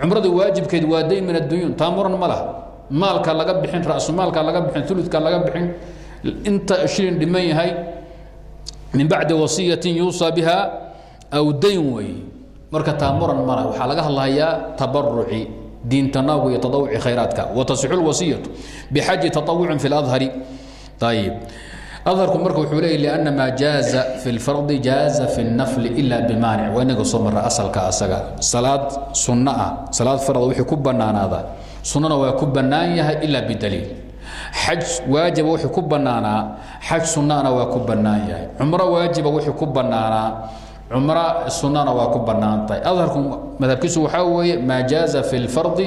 cumrada waajibkeed waa dayn min aduyuun taa muran ma laha. Maalka laga bixin rasumaalka laga bixin uludka laga bixin inta shilin dhiman yahay min bacdi wasiyatin yuusaa biha aw dayn wey marka taa muran mala waxaa laga hadlahayaa tabaruci diintanaagu iyo taawuci khayraadka. Watasixu lwasiyatu bixaji taawucin fi ladhari ayib adharku marka wuxuu leeyahy lianna maa jaaza fi lfardi jaaza fi lnafli ila bimaanic waa inaga soo marra asalka asaga. Salaad sunno ah. Salaad farad wixii ku bannaanaada. Sunnana waa ku bannaan yahay ilaa bidaliil xaj waajiba wuxuu ku bannaanaa. Xaj sunnana waa ku bannaan yahay. Cumro waajiba wuxuu ku bannaanaa. Cumro sunnana waa ku bannaan tahay. Adharku madhabkiisu waxaa weeye maa jaaza fi lfardi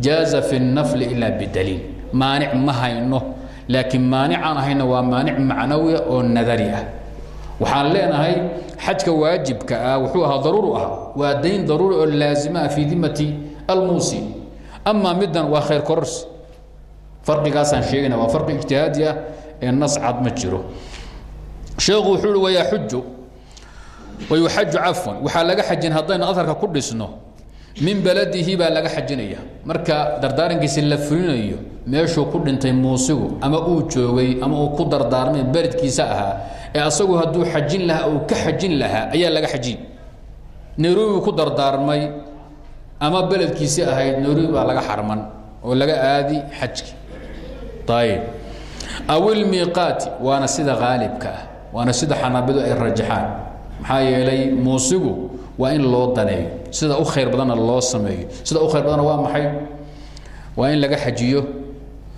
jaaza fi lnafli ila bidaliil. Maanic ma hayno laakiin maanicaan ahayna waa maanic macnawiya oo nadari ah. Waxaan leenahay xajka waajibka ah wuxuu ahaa daruuru ah waa dayn daruuri oo laazima ah fii dimati almuusi amaa middan waa khayr kororsi farqigaasaan sheegayna waa farqi ijtihaadi ah ee nas cad ma jiro. Sheekhu wuxuu uhi wayaxuju wayuxaju cafwan. Waxaa laga xajin haddaynu aharka ku dhisno min beladihi baa laga xajinaya. Marka dardaarankiisi la fulinayo meeshuu ku dhintay muusigu ama uu joogay ama uu ku dardaarmay beledkiisa ahaa ee asagu hadduu xajin lahaa uu ka xajin lahaa ayaa laga xajin. Nairobi ku dardaarmay ama beledkiisi ahayd nairobi baa laga xarman oo laga aadi xajki aw ilmiiqaati waana sida haalibka ah waana sida xanaabidu ay rajaxaan. Maxaa yeelay muusigu waa in loo daneeyo sida u khayr badanna loo sameeyo sida u khayr badanna waa maxay? Waa in laga xajiyo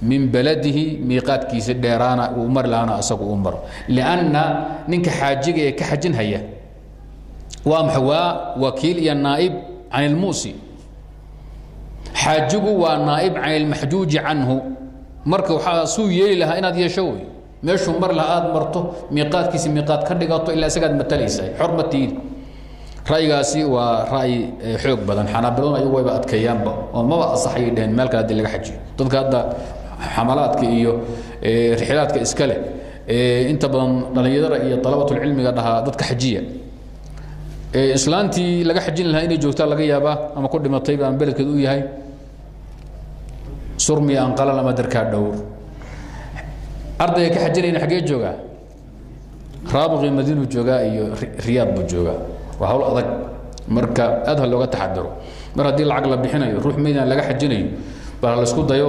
min beladihi miiqaadkiisa dheeraana uu mari lahaana asagu u maro. Lianna ninka xaajiga ee ka xajin haya waa maxay? Waa wakiil iyo naa'ib can ilmuusi xaajigu waa naa'ib can ilmaxjuuji canhu marka waxaa suu yeeli lahaa inaad yeesho wey meeshuu mar laha aad marto miiqaadkiisi miiqaad ka dhigato ilaa isagaad matalaysa xor ma tiid ra'yigaasi waa ra'yi xoog badan. Xanaabiladuna iyagu wayba adkeeyaanba oo maba asaxayay dheheen meel kale haddii laga xajiyo. Dadka hadda xamalaadka iyo rixilaadka iska leh inta badan dhallinyarada iyo dalabatulcilmiga dhahaa dadka xajiya. Islaantii laga xajin lahaa inay joogtaa laga yaabaa ama ku dhimatay baan beledkeed u yahay surmi aan qalal ama darkaa dhowr. Ardayga ka xajinayna xaggee joogaa raabiqii madiinuu joogaa iyo riyaad buu joogaa waa hawl adag. Marka aad ha looga taxadaro. Mar haddii lacag la bixinayo ruux meydaan laga xajinayo bal laysku dayo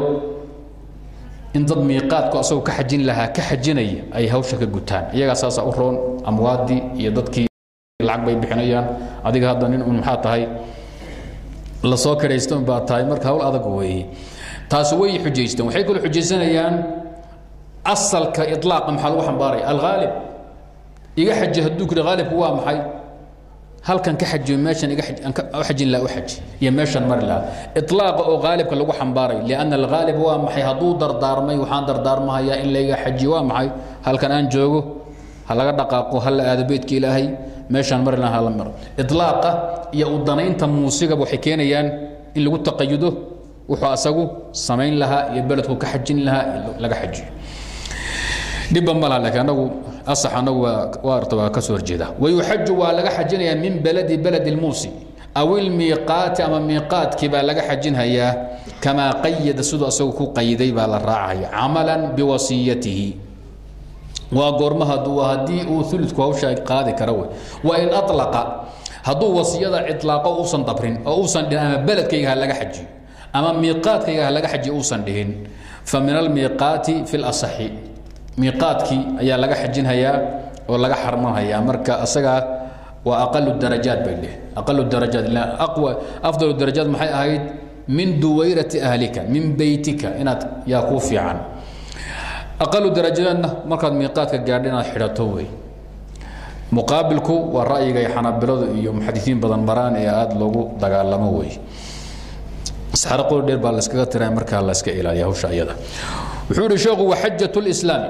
in dad miiqaadku asagoo ka xajin lahaa ka xajinaya ay hawsha ka gutaan. Iyagaa saasa u roon amwaadii iyo dadkii lacag bay bixinayaan. Adiga hadda nin un maxaa tahay? Lasoo kadhaysta baa tahay. Marka hawl adag weeye taasi way xujaysteen waxay kaloo xujaysanayaan asalka ilaaqa maxaa lagu xambaaraya alghaalib. Iga xaji hadduu kiri haalibku waa maxay? Halkan ka xajiyo meeshan iga xajin laha xaji iyo meeshan mari laha iطlaaqa oo qaalibka lagu xambaaray lianna alghaalib waa maxay? Hadduu dardaarmay waxaan dardaarmahayaa in layga xajiyo waa maxay? Halkan aan joogo ha laga dhaqaaqo ha la aado beydka ilaahay meeshaan mari laha hala maro. Iطlaaqa iyo u danaynta muusigaba waxay keenayaan in lagu taqayudo wuxuu asagu samayn lahaa iyo beledku ka xajin lahaa laga xajiyo. Dhibba ma laha laakiin anagu asax anagu waa arta waa ka soo horjeeda wayuxaju waa laga xajinayaa min beledi beled ilmuusi aw ilmiiqaati ama miiqaadkii baa laga xajinhayaa kamaa qayada siduu asagu ku qayiday baa la raacaya camalan biwasiyatihi waa goorma hadduu haddii uu ulidku hawsha qaadi kara wey. Wa in alaqa hadduu wasiyada ilaaqo uusan dabrin oo uusan dhihin ama beledkayga ha laga xajiyo ama miiqaadkayga ha laga xajiyo uusan dhihin. Fa min almiiqaati fi lasaxi miiqaadkii ayaa laga xajinhayaa oo laga xarmanhayaa marka asagaa waa aqalu darajaat bay dheh aqalu darajaat aqwa afdalu darajaat maxay ahayd? Min duwayrati ahlika min beytika inaad yaa kuu fiican. Aqalu darajaadna markaad miiqaadka gaadha inaad xidhato wey. Muqaabilku waa ra'yiga ay xanaabiladu iyo muxadisiin badan maraan ee aada loogu dagaalamo wey saxaro qori dheer baa layskaga tiraa markaa layska ilaaliya hawsha iyada wuxuu ihi sheekhu wa xajatu lislaami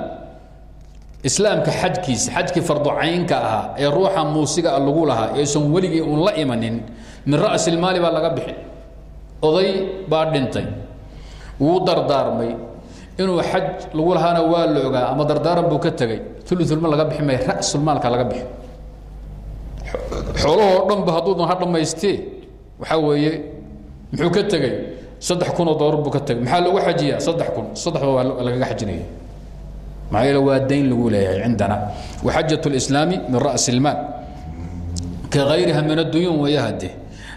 islaamka xajkiisa xajkii farducaynka ahaa ee ruuxa muusiga lagu lahaa eesan weligii uun la imanin min ra'si ilmaali baa laga bixin. Oday baa dhintay. Wuu dardaarmay. Inuu xaj lagu lahaana waa la ogaa ama dardaaran buu ka tegey uluulma laga bixi may rasulmaalka laga bixi xoolahoo dhanba hadduudan ha dhammaystee waxaa weeye muxuu ka tegey saddex kunoo doolar buu ka tegey maxaa lagu xajiyaa? Saddex kun. Saddexba waa lagaga xajinaya maxaa yeele waa dayn lagu leeyahay cindana. Waxajat lislaami min ra'si ilmaal ka hayriha min aduyuun weeye hadde.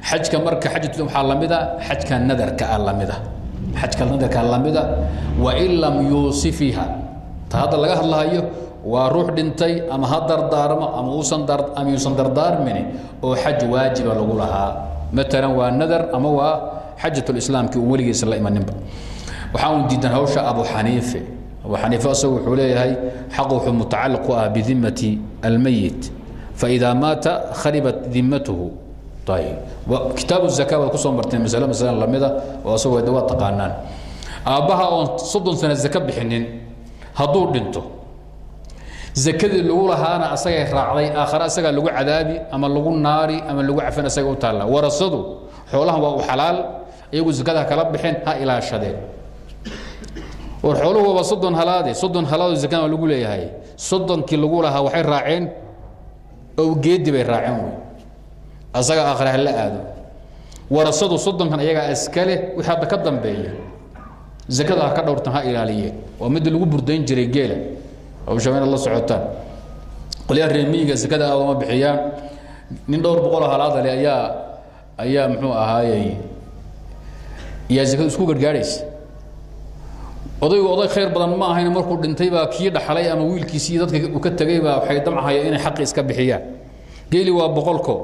Xajka marka xajat waxaa lamida xajka nadarka ah lamida xajka nadarka lamida wain lam yuusifiha ta hadda laga hadlahayo waa ruux dhintay ama ha dardaarmo ama uusan ama yuusan dardaarmini oo xaj waajiba lagu lahaa maalan waa nadar ama waa xajat lislaamki uu weligiisa la imaninba. Waxaa uu diidan hawsha abu xaniife. Abu xaniife asagu wuxuu leeyahay xaq wuxuu mutacalliq ku ah bidimati almayit faidaa maata kharibat dimatuhu ayib kitaabu zaka waad ku soo marteen masale masale lamida oo asagoo waa taqaanaan. Aabbaha oon soddon sano zaka bixinin hadduu dhinto zakadii lagu lahaana asagay raacday aakhare asagaa lagu cadaabi ama lagu naari ama lagu cafin asaga u taalla. Warasadu xoolahan waa u xalaal iyagu zakada ha kala bixeen ha ilaashadeen. War xooluhu waaba soddon halaade soddon halaadoo zakada waa lagu leeyahay. Soddonkii lagu lahaa waxay raaceen oo geedi bay raaceen wey. Asaga aakhare ha la aado. Warasadu soddonkan iyagaa iskale wixii hadda ka dambeeya zakada ha ka dhowrtan ha ilaaliyeen waa midda lagu burdayn jiray geela hawsha inaad la socotaan qolyaha reemiyiga zakada ah uma bixiyaan nin dhowr boqoloo halaada le ayaa ayaa muxuu ahaayey yaa zakadu isku gargaadhaysa odaygu oday khayr badan ma ahayn markuu dhintay baa kii dhaxlay ama wiilkiisii dadka uu ka tegay baa waxay damcahaya inay xaqi iska bixiyaan. Geeli waa boqolko.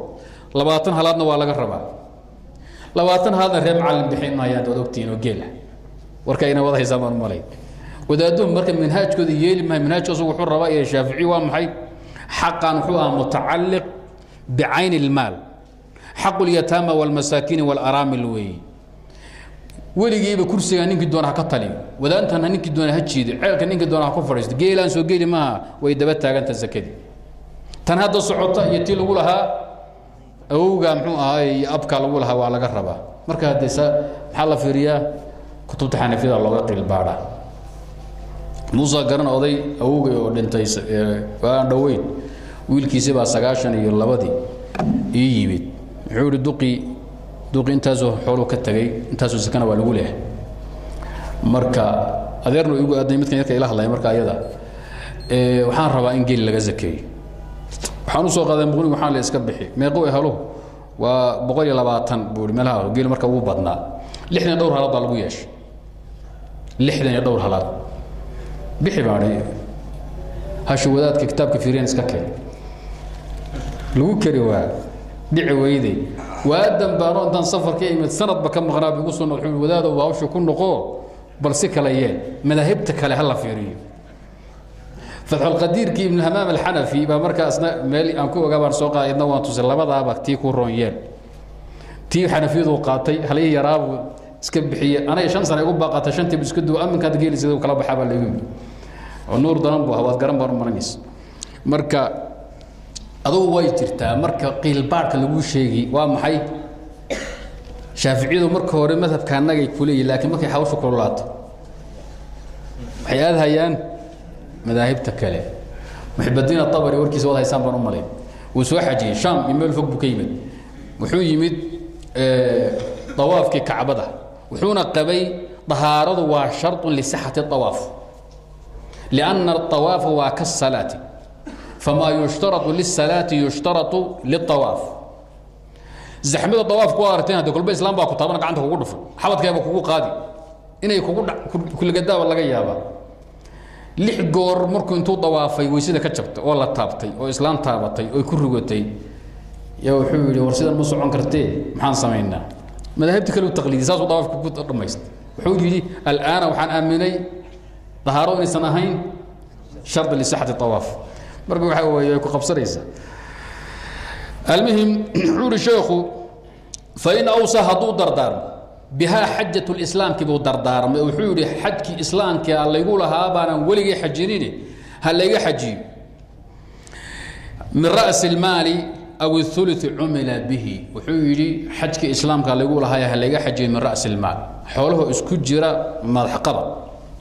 Labaatan halaadna waa laga rabaa. Labaatan halaadna reer macallin bixin maayaan waad ogtihiin oo geela warka ina wada haysaan baan malay wadaaduhu marka manhaajkooda yeeli mahay manhaajkoosu wuxuu rabaa iyo shaafici waa maxay? Xaqan wuxuu ahaa mutacalliq bicayni ilmaal xaqu lyataama walmasaakiini walaraamil weeye. Weligiiba kursigaa ninkii doona ha ka taliyo wadaantana ninkii doona ha jiido ceelka ninkii doona ha ku fadhiisto geelaan soo geeli maaha way daba taaganta zakadii tan hadda socota iyo tii lagu lahaa awowga muxuu ahaay iyo abka lagu lahaa waa laga rabaa. Marka haddee maxaa la fiiriyaa? Kutubta xanafiyada looga qiilbaadhaa muusa garan oday awowga oo dhintay aan dhoweyn wiilkiisi baa sagaashan iyo labadii ii yimid. Muxuu ihi duqii duqi intaasoo xooluu ka tegay intaasoo sakana waa lagu leehay marka adeernu igu aaday midkan yarka ila hadlaya marka ayada. Waxaan rabaa in geeli laga zakeeyo waxaan u soo qaaday muqnig waxaan la iska bixi. Meeqo ehaluhu waa boqol iyo labaatan buu ihi meelaha geeli marka ugu badnaa. Lixdan dhowr halaad baa lagu yeeshay. Lixdan iyo dhowr halaad bixi baadhi hasha wadaadka kitaabka fiiriyan iska keen. Lagu kari waa dhici weyday. Waadan baano intaan safar ka imid sanadba ka maqnaa igu soo noqo wadaado hawsha ku noqo bal si kale yeel madaahibta kale ha la fiiriyo fatxulqadiirkii ibn hamaam alxanafi baa markaasna meel aan ku ogaa baan soo qaaday idna waan tusay labadaaba tii ku roonyeen tii xanafiyadu qaatay halii yaraabu iska bixiye. Anaga shan sana igu baaqata shantiibu iska duwa aminkaad geelisada kala baxaa baa laygu yidhi oo nuur daran bu waad garan baan maranaysa marka adugu way jirtaa marka qiilbaadhka lagu sheegi waa maxay? Shaaficiyadu marka hore madhabka annagay kuleeyihin laakiin markay hawsha kululaato. Waxay aadhayaan madaahibta kale. Muxibadiin abari warkiisa wad haysaan baan u malayn wuu soo xajiyey sham iyo meel fog buu ka yimid. Wuxuu yimid dawaafkii kacbada wuxuuna qabay dahaaradu waa sharطu lisixati اطawaaf liأnna الطawaafa waa kasalaati famaa yushtarau lisalaati yushtarau liلطawaaf zaxmada dawaafku waa aragteen hadde kolba islam baa ku taabana gacanta kugu dhufan xabadkeeba kugu qaadi inay kugu kuligadaaba laga yaabaa lix goor markuu intuu dawaafay weysada ka jabtay oo la taabtay oo islaan taabatay oo ku rugatay yaa wuxuu yidhi war sidan ma socon kartee maxaan samaynaa madaahibta kale taqliidi saasuu dawaafka ku dhammaystay wuxuu yidhi al'aana waxaan aaminay dahaaro inaysan ahayn shardi lisixati tawaaf marka waxa weeye ku qabsanaysaa almuhim wuxuu yidhi sheekhu fain awsa hadduu dardaarmo bihaa xajat lislaamkii buu dardaarmay wuxuu yidhi xajkii islaamka laygu lahaa baanaan weligay xajinine ha layga xajiyo min ra'si اlmaali aw ul cumila bihi. Wuxuu yidhi xajkii islaamka lagu lahay halaga xajiyo min ras isku jira madaxqabad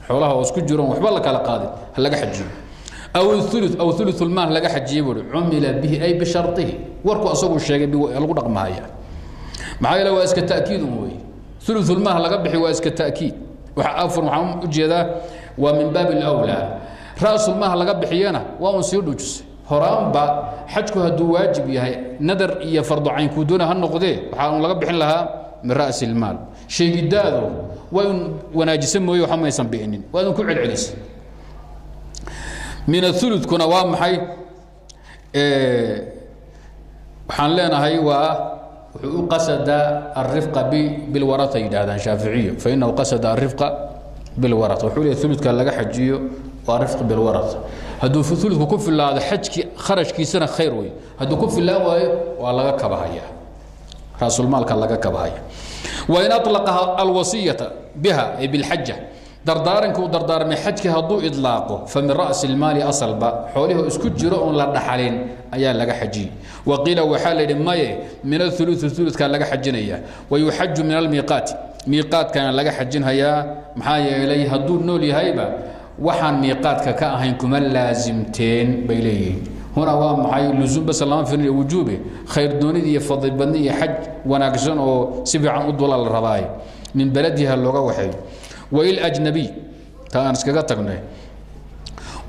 xoolaha isku jiroon waxba la kala qaadin halaga xajiyo. Aw ulu aw ulu laga xajiye buui cumila bihi ay bisharihi warku asaguu sheegay lagu dhaqmahaya maxaa yeele waa iska takiid un wey ululmaal laga bixi waa iska takiid. Afur waxaan u jeedaa waa min baabi اlwlaa ra'sulmaal laga bixiyana waa un sii dhujisay horaanba xajku hadduu waajib yahay nadar iyo fardo caynkuu doona ha noqdee waxaa laga bixin lahaa min ra'si اlmaal sheegidaado waa un wanaajisa mooye waxa maysan bi'inin waa idin ku celcelisa min aulukuna waa maxay? Waxaan leenahay waa wuxuu u qasada arifqa bilwarata yidhahdaan shaaficiyo fainahu qasada arifqa bilwarata wuxuu leeyahy uludka laga xajiyo rifq bilwarata hadduu uludku ku filaado xajkii kharashkiisana khayr wey hadduu ku filaan waayo waa laga kabahaya raasulmaalka laga kabahaya wain alaqaha alwasiyata biha ay bilxaja dardaaranka uu dardaarmay xajkii hadduu idlaaqo fa min ra'si اlmaali asalba xoolihii isku jiro oon la dhaxalin ayaa laga xajiyey wa qiila waxaa la yidhi maye min auluثu uludkaa laga xajinaya wayuxaju min almiiqaati miiqaadkana laga xajinhayaa maxaa yeelay hadduu nool yahayba waxaan miiqaadka ka ahayn kuma laasimteen bay leeyihiin. Huna waa maxay lusuum bas lama firin wujuube khayr doonid iyo fadlibadni iyo xaj wanaagsan oo si fiican u dula la rabaaye min beladiha looga waxeeyo wlajnabiy ta aan iskaga tagnay.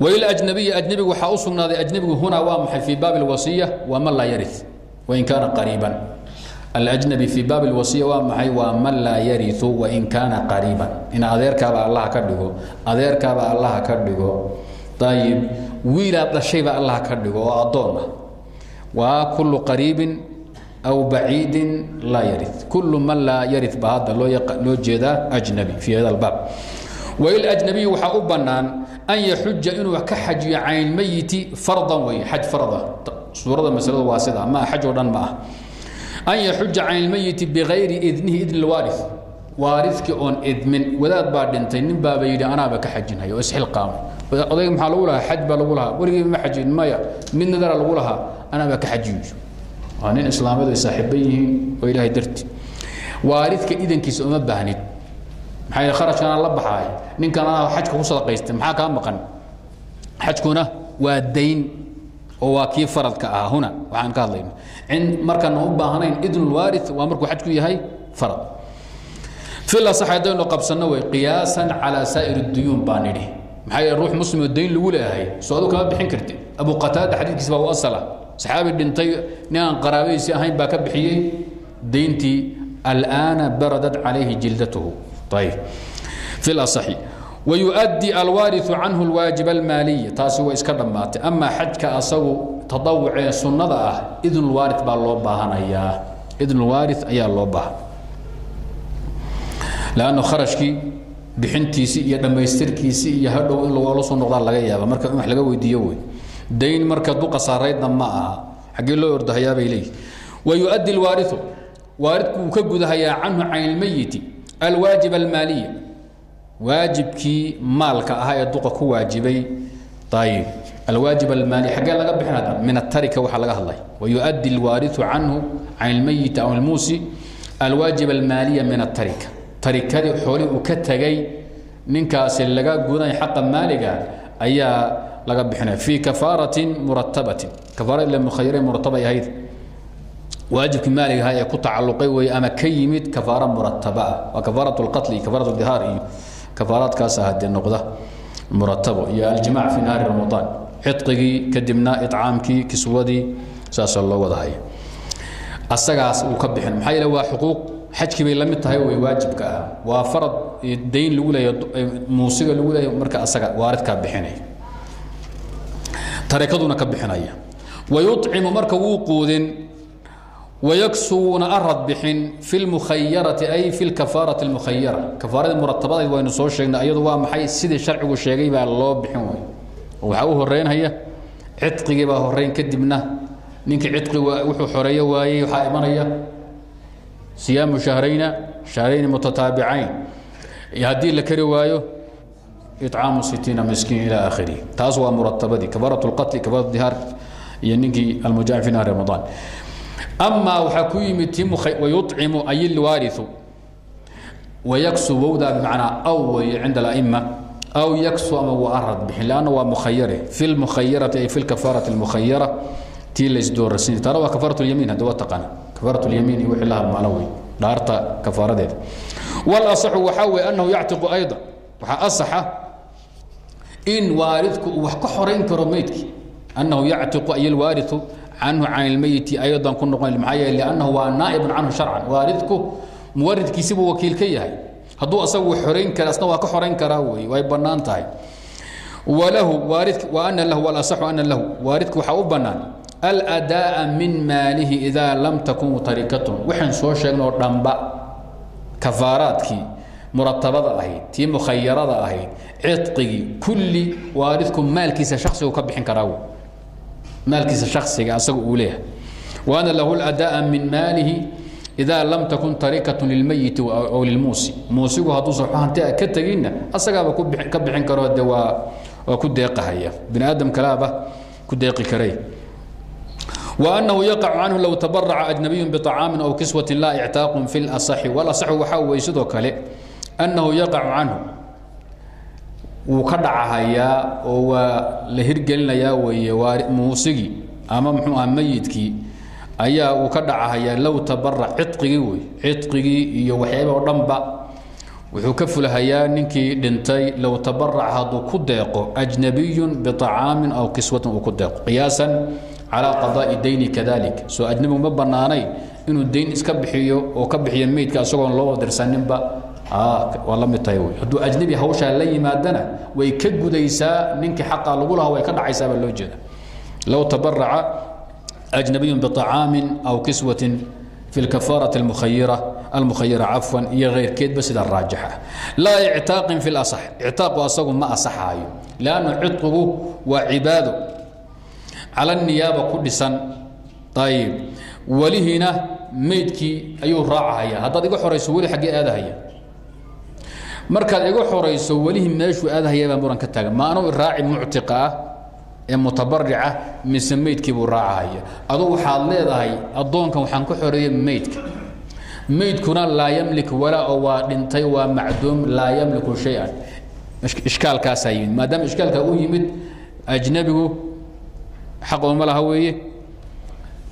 Wlajnabiy ajnabigu waxaa u sugnaaday ajnabigu huna waa maxay fii baabi اlwasiya waa laa yari wain kaana qariiban alajnabi fii baabi اlwasiya waa maxay? Waa man laa yariu wain kaana qariiban. In adeerkaaba allaha ka dhigo adeerkaaba allaha ka dhigo. Ayib wiilaad dhashayba allaha ka dhigo oo addoon ah. Waa kulu qariibin aw baciidin laa yari kulu man laa yari ba hadda loo jeedaa ajnabi fii hada albaab. Wailajnabiyu waxaa u bannaan an yaxuja inuu ka xajiyo caynmayiti fardan wey xaj farda. Suurada masaladu waa sida ma xaj oo dhan ma ah an yaxuja caynmayiti bikayri idnihi idni lwaari waaridkii oon idmin wadaad baa dhintay nin baaba yidhi anaaba ka xajinhaya oo isxilqaamay odayga maxaa lagu lahaa xaj baa lagu lahaa weligii ma xajin maya mid nadara lagu lahaa anaaba ka xajiyo waa nin islaamadu ay saaxiiban yihiin oo ilaahay darti waaridka idankiisa uma baahnid maxaa kharashkanaa la baxaay ninkan anaa xajka ku sadaqaystay maxaa kaa maqan xajkuna waa dayn oo waa kii faradka ahaa huna waxaan ka hadlayno in markaan u baahnayn idnulwaari waa markuu xajku yahay farad. Fila sax haddaynu qabsanno wey qiyaasan calaa saa'ir duyuun baa nidhi. Maxaa yeele ruux muslim oo dayn lagu leeyahay soo adu kama bixin kartid abu qataada xadiidkiisa baa u asala. Saxaabi dhintay nin aan qaraabadiisii ahayn baa ka bixiyey dayntii al'aana baradat calayhi jildatuhu. Ayib fi lasaxi wayuaddi alwaariu canhu lwaajib almaaliy taasi way iska dhammaatay amaa xajka asagu taawucee sunnada ah idnulwaari baa loo baahanayaa idnulwaari ayaa loo baahan lanno kharashkii bixintiisii iyo dhammaystirkiisii iyo hadhow in la soo noqdaa laga yaaba marka wax laga weydiiyo wey dayn marka duqa ma aha xaggee loo ordahayaabay leeyihi wayuaddi alwaariu waaridku wuu ka gudahayaa canhu can ilmayiti alwaajib almaaliya waajibkii maalka ahaa ee duqa ku waajibay. Ayib alwaajib almaaliya xaggee laga bixinaya min atarika waxaa laga hadlay. Wayuaddi lwaariu canhu can ilmeyiti aw ilmuusi alwaajib almaaliya min atarika tarikadii xoolii uu ka tegay ninkaasi laga gudanaya xaqa maaliga ayaa laga bixinaya fii kafaaratin muratabatin kafaara ila mukhayare muratabay ahayd. Waajibkii maaliga ahaa ee ku tacalluqay weeye ama ka yimid kafaara murataba ah. Waa kafaarat lqatli iyo kafaarat dihaar iyo kafaaraadkaas hadee noqda muratabo iyo aljimac fi nahaari ramadaan cidqigii kadibna icaamkii kiswadii saasoo loo wada haya asagaas uu ka bixin. Maxaa yeele waa xuquuq. Xajkii bay la mid tahay way waajibka ah. Waa farad dayn lagu leeyahay muusiga lagu leeyahay marka asaga waaridkaa bixinaya tarikaduna ka bixinaya. Wayucimu marka wuu quudin wayaksuuna arad bixin fi lmukhayarati ay fi lkafaarati lmukhayara kafaaradii muratabada waynu soo sheegnay iyadu waa maxay sidii sharcigu sheegay baa loo bixin way waxaa u horeynhaya cidqigii baa horeyn kadibna ninkii cidqi wuxuu xoreeye waayey waxaa imanaya siyaamu shahrayna shahrayni mutataabicayn haddii la kari waayo icaamu sitiina miskiin ila aakhirihi taas waa muratabadii kafaarat lqatli kafaarat dihaar iyo ninkii almujaahid fi nahri ramadaan amaa waxaa ku yimid ti wayucimu ay lwaariu wayaksu wowda bimacnaa aw weeye cinda alaima aw yaksu ama waa arad bixin lanna waa mukhayare fi lmukhayarati ay fi lkafaarati lmukhayara tii laysdoorasiin taana waa kafaarat lyamiin hadda waa taqaana kafaarat lyamiin iyo wixii la halmaano wey dhaarta kafaaradeeda walasaxu waxaa weeye annahu yactiqu ayda waxaa asaxa in waaridku uu wax ka xorayn karo meydkii annahu yactiqu ay lwaariu canhu can ilmeyiti ayadan ku noqon maxaa yeele liannahu waa naa'ibun canhu sharcan. Waaridku muwaridkiisibuu wakiil ka yahay. Hadduu asagu xorayn kara asna waa ka xorayn karaa wey way bannaan tahay. Walahu waarid wa ana lahu walasaxu ana lahu. Waaridku waxaa u bannaan. Aladaaa min maalihi idaa lam takun tarikatun. Waxaan soo sheegnoo dhanba. Kafaaraadkii muratabada ahayd tii mukhayarada ahayd cidqigii kulli waaridku maalkiisa shaksigu ka bixin karaa wey maalkiisa shaksiga asaga uu leeyahay waana lahu ladaaa min maalihi idaa lam takun tarikatu lilmeyiti aw lilmuusi muusigu hadduusan hanti ka teginna asagaaba ka bixin karo de waa waa ku deeqahaya bini aadam kalaaba ku deeqi karay وأنه يقع عنه لو تبرع أجنبي بطعام أو كسوة لا اعتاق في الأصح wuu ka dhacahayaa oo waa la hirgelinayaa weeye muusigii ama muxuu aha mayidkii ayaa uu ka dhacahayaa low tabara ciqigii wey ciqigii iyo waxyaaba oo dhanba. Wuxuu ka fulhayaa ninkii dhintay low tabarac hadduu ku deeqo ajnabiyun biطacaamin aw kiswatin uu ku deeqo qiyaasan calaa qadaai dayni kadalik. Soo ajnabigu ma bannaanayn inuu dayn iska bixiyo oo ka bixiyo meydka isagoon loo dirsaninba waa la mid tahay wey hadduu ajnabi hawshaa la yimaadana way ka gudaysaa ninkii xaqa lagu lahaa way ka dhacaysaa baa loo jeeda low tabaraca ajnabiyun bicaamin aw kiswatin في الكفارة المخيرة المخيرة عفوا هي غير كيد بس إذا الراجحة لا اعتاق في الأصح اعتاق أصغ ما أصح لأنه عتقه وعباده على النيابة كل سن طيب ولهنا ميدكي أيو راعها هذا يقول حريص ولي حقي هذا هي markaad igu xorayso welihi meeshuu aadahaya baa muran ka taagan ma anuu raaci muctiqa ah ee mutabarica mise meydkii buu raacahaya aduu waxaad leedahay addoonkan waxaan ku xoreeyey meydka. Meydkuna laa yamlik walaa oo waa dhintay waa macduum laa yamliku shay-an. Ishkaalkaasaa yimid. Maadaama ishkaalkaa u yimid ajnabigu xaq ooma laha weeye.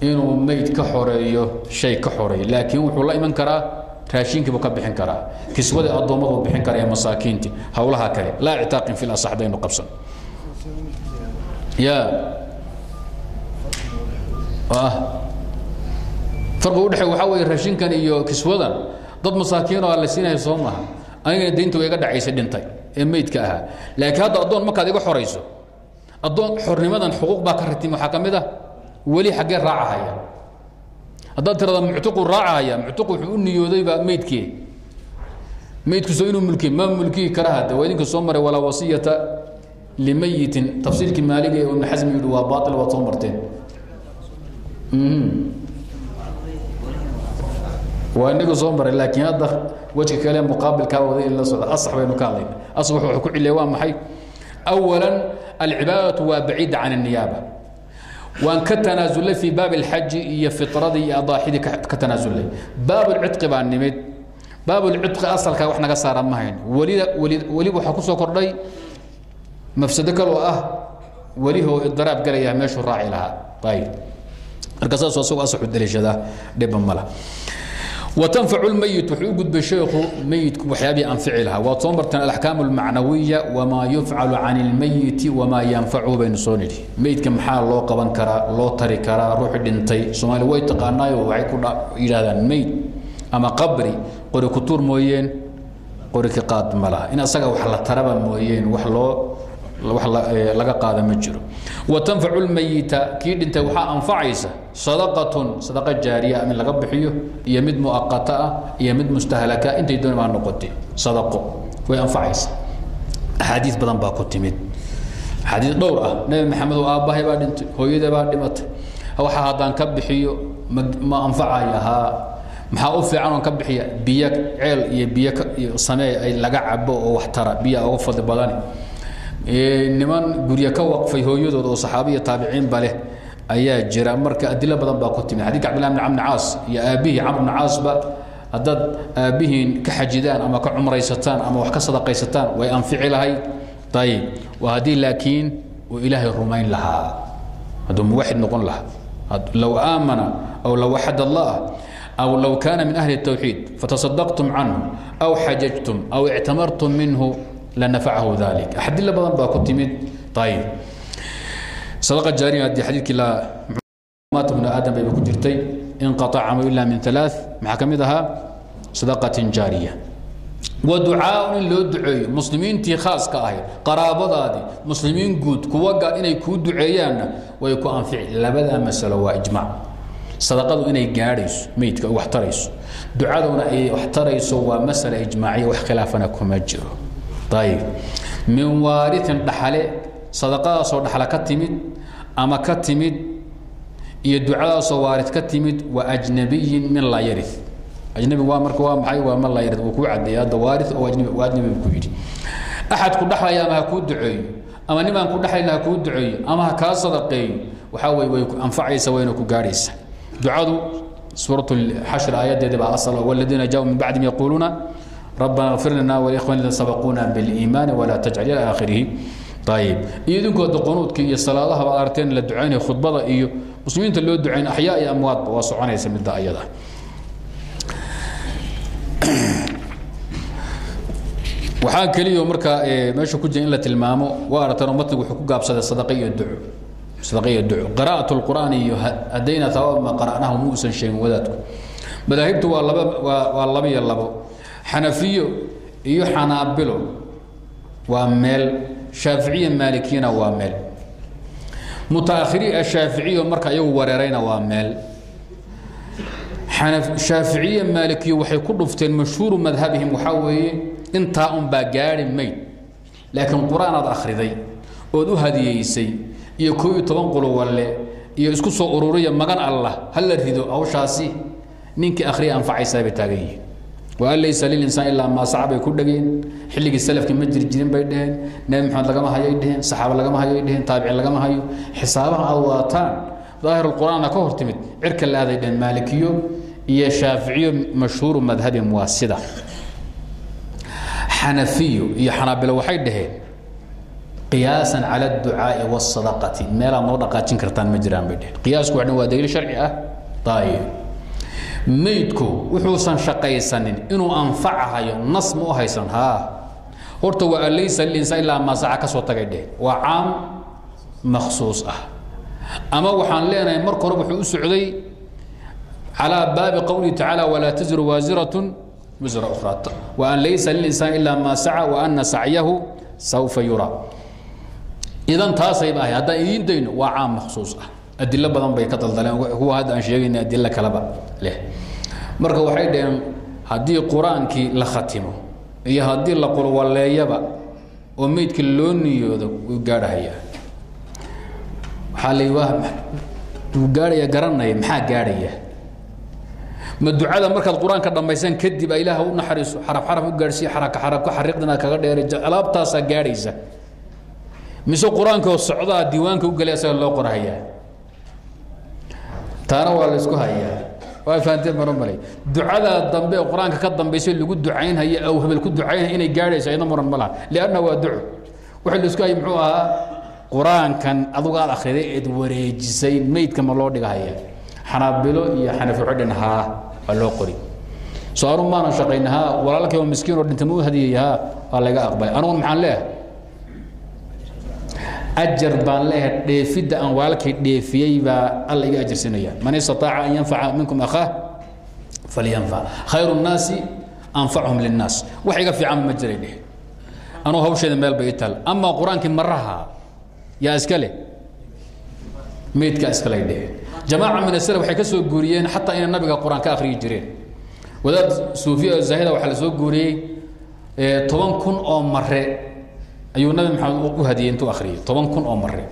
Inuu meyd ka xoreeyo shay ka xoreeyo. Laakiin wuxuu la iman karaa raashinkiibuu ka bixin karaa. Kiswadii addoommadu bixin kara ee masaakiinti howlaha kale. Laa ictaaqin fi lasax daynu qabsan. Ya farqi udhexe waxaa weeye raashinkan iyo kiswadan dad masaakiin oo la siinaya soo maha anigana daynta way iga dhacaysa dhintay ee meydka ahaa. Laakiin hadda addoon markaad iga xorayso addoon xornimadan xuquuq baa ka ratimi waxaa ka mid ah weli xaggee raacahaya haddaad tirada muctiqu raacahaya muctiqu wuxuu u niyoodayba meydkii. Maydkuso inuu mulkiy ma mulkiyi kara hade waa idinka soo maray walaa wasiyata limayitin tafsiirkii maaliga ee ibn xasmi yidhi waa baail waad soo marteen. Waa inagu soo maray laakiin hadda wejka kale muqaabilkaa waday in la socda asax baynu ka hadlayna asax wuxuu ku ciliya waa maxay? Awalan alcibaadatu waa baciida can الniyaaba waan ka tanaasulay fii baab اlxaji iyo firadii iyo adaaxidii ka tanaasulay baabulcidqi baa nimid. Baabulcidqi asalkaa wax naga saara ma hayn. Weliba waxaa ku soo kordhay. Mafsado kaloo ah welihoo idiraab galaya meeshuu raaci lahaa. Ayb marka saasuu asagoo asaxu daliishada dhiba mala watanfacu lmayit wuxuu u gudbay sheekhu meyidku waxyaabihii anfici lahaa waad soo marteen alaxkaam almacnawiya wamaa yufcalu can ilmayiti wamaa yanfacu baynu soo nidhi meydka maxaa loo qaban karaa loo tari karaa ruuxi dhintay. Soomaali way taqaanaayo waxay ku yidhahdaan meyd ama qabri qori ku tuur mooyeen qori ka qaad ma laha. In asaga wax la taraba mooyeen wax loo laga qaada ma jiro. Watanfacu lmayita kii dhintay waxaa anfacaysa sadaqatun sadaqa jaariya mid laga bixiyo iyo mid muaqata ah iyo mid mustahlaka intay dooni baa noqotay sadaqo way anfacaysa. Axaadiis badan baa ku timid. Axaadiis dhowr ah nebi maxamed oo aabbahay baa dhintay hooyada baa dhimatay. Waxa haddaan ka bixiyo ma anfacaya haa maxaa u fiican oon ka bixiya? Biyo ceel iyo biyo samee ay laga cabo oo wax tara biya uga fadli badani niman guryo ka waqfay hooyadooda oo saxaabiya taabiciinba leh ayaa jira. Marka adilo badan baa ku timid. Xadidka cabdillah bn camr caas iyo aabihii camr bn caasba haddaad aabbihiin ka xajidaan ama ka cumraysataan ama wax ka sadaqaysataan way anfici lahayd. Ayib waa haddii laakiin uu ilaahay rumayn lahaa. Hadduu muwaxid noqon lahaa. Low aamana aw low waxad allah aw low kaana min ahli الtawxiid fatasadaqtum canhu aw xajajtum aw ictamartum minhu lanafacahu dalik adilo badan baa ku timid. Ayib sadaqa jaariya haddii xadiidkii maata bnu aadam bayba ku jirtay inqaطaca camalu ila min alaa maxaa ka mid ahaa? Sadaqatin jaariya. Wa ducaaun in loo duceeyo. Muslimiintii khaaska ahayd qaraabadaadii muslimiin guud kuwa gaad inay kuu duceeyaanna way ku anfici. Labadaa masalo waa ijmac sadaqadu inay gaadhayso meydka wax tarayso ducaduna ay wax tarayso waa masala ijmaaciya wax khilaafana kuma jiro ayib min waariin dhaxale sadaqadaasoo dhaxla ka timid ama ka timid iyo ducadaasoo waarid ka timid wa ajnabiyin min laa yari ajnabi waa marka waa maxay waa man laa yari uu kuu cadeeya hadda waari oo ajnabi ku yidhi axad ku dhaxlaya ama ha kuu duceeyo ama nimaan ku dhaxlayna ha kuu duceeyo ama ha kaa sadaqeeyo waxaa wey way anfacaysa wayna ku gaadhaysa ducadu suurat xashr aayadeeda baa asal waladiina jaauu min bacdihim yaquuluuna ربنا اغفر لنا ولإخواننا الذين سبقونا بالإيمان ولا تجعل إلى آخره طيب يدنكو قنوتك iyo salaadaha baad arteen la ducaynay khudbada iyo muslimiinta loo ducayn axyaa iyo amwaad waa soconaysa midda ayada waxaa keliya markaa meesha ku jira in la tilmaamo waa aragteen matnigu wuxuu ku gaabsaday sadaqa iyo duco sadaqa iyo duco qiraa'at alqur'aan iyo haddayna tawaab ma qara'nahu ma uusan sheegin wadaadku madaahibtu waa laba waa waa laba iyo labo xanafiyo iyo xanaabilo waa meel shaaficiya maalikiyana waa meel. Mutaakhiri ashaaficiyo marka iyagu wareerayna waa meel. Shaaficiya maalikiyo waxay ku dhufteen mashhuuru madhabihim waxaa weeye intaa un baa gaadhi mayd laakiin qur'aan aad akhriday ood u hadiyeysay iyo koo iyo toban quluwalle iyo isku soo ururiya magan allah ha la rido hawshaasi ninkii akhriya anfacaysaa bay taagan yihiin waan laysa lilinsaan ilaa maa saca bay ku dhageen. Xilligii salafkii ma jiri jirin bay dheheen nebi maxamed lagama hayay dheheen saxaaba lagama hayay dheheen taabici lagama hayo. Xisaabaha aad wadataan daahir qur'aanna ka hor timid. Cirka la aaday dheheen maalikiyo iyo shaaficiyo mashhuuru madhabin waa sida xanafiyo iyo xanaabilo waxay dhaheen qiyaasan cala adducaa'i waasadaqati meelaad noo dhaqaajin kartaan ma jiraan bay dheheen qiyaasku waa waa daliil sharci ah. Daayib maydku wuxuusan shaqaysanin inuu anfacahayo nas ma u haysan haa horta waa laysa linsaan ilaa maa saca ka tagay dheh. Waa caam makhsuus ah. Ama waxaan leenahay marka hore wuxuu u socday calaa baabi qowlihi tacaala walaa taziru waasiratun wisra ukhraa. Wa laysa lilinsaan ilaa maa saca wa sacyahu sawfa yuraa idan taasayba ahay haddaan idiin dayno waa caam makhsuus ah adilo badan bay ka daldaleen. Kuwa hadda aan sheegayna adilo kaleba leh. Marka waxay dhaheen haddii qur'aankii la khatimo iyo haddii la qulwaleeyaba oo meydka loo niyoodo wuu gaadhahayaa waxaa la wuu gaadhaya garanaya maxaa gaadhaya? Ma ducada markaad qur'aanka dhammaysan kadib a ilaah u naxariiso xaraf xaraf u gaadhsiiya xaraka xarako xariiqdina kaga dheeray alaabtaasaa gaadhaysa. Mise qur'aankoo socdaa diiwaanka u gelay asaga loo qorhayaa taana waa la isku hayaa. Waa fahanteen maro malay ducada dambe ee qur'aanka ka dambaysa lagu ducaynhaya aw hebel ku ducaynhaya inay gaadhayso ayadna muran ma laha lianna waa duco waxa la isku hayay muxuu ahaa qur'aankan adugu aad akhriday eed wareejisay meydka ma loo dhigahaya. Xanaabilo iyo xanafi xidhin haa waa loo qori. Soo anu maanan shaqayn haa walaalkii oo miskiin oo dhinta ma u hadiyay haa waa laga aqbalay. Anugu maxaan leeyahay ajar baan leeyahay dheefidda aan walaalkay dheefiyey baa alla iga ajarsinaya man istataaca an yanfaca minkum akhaah falyanfac khayru nnaasi anfachum linnaas wax iga fiican ma jiray dheh anugu hawsheeda meel bay i tal amaa qur'aankii maraha yaa iska leh meydkaa iskale dheh jamaaca min asl waxay ka soo guuriyeen xataa inay nabiga qur'aan ka akhriyi jireen wadaad suufiya zaahida waxaa la soo guuriyey toban kun oo mare ayuu nabi maxamed u hadiyey intuu akhriyey toban kun oo mare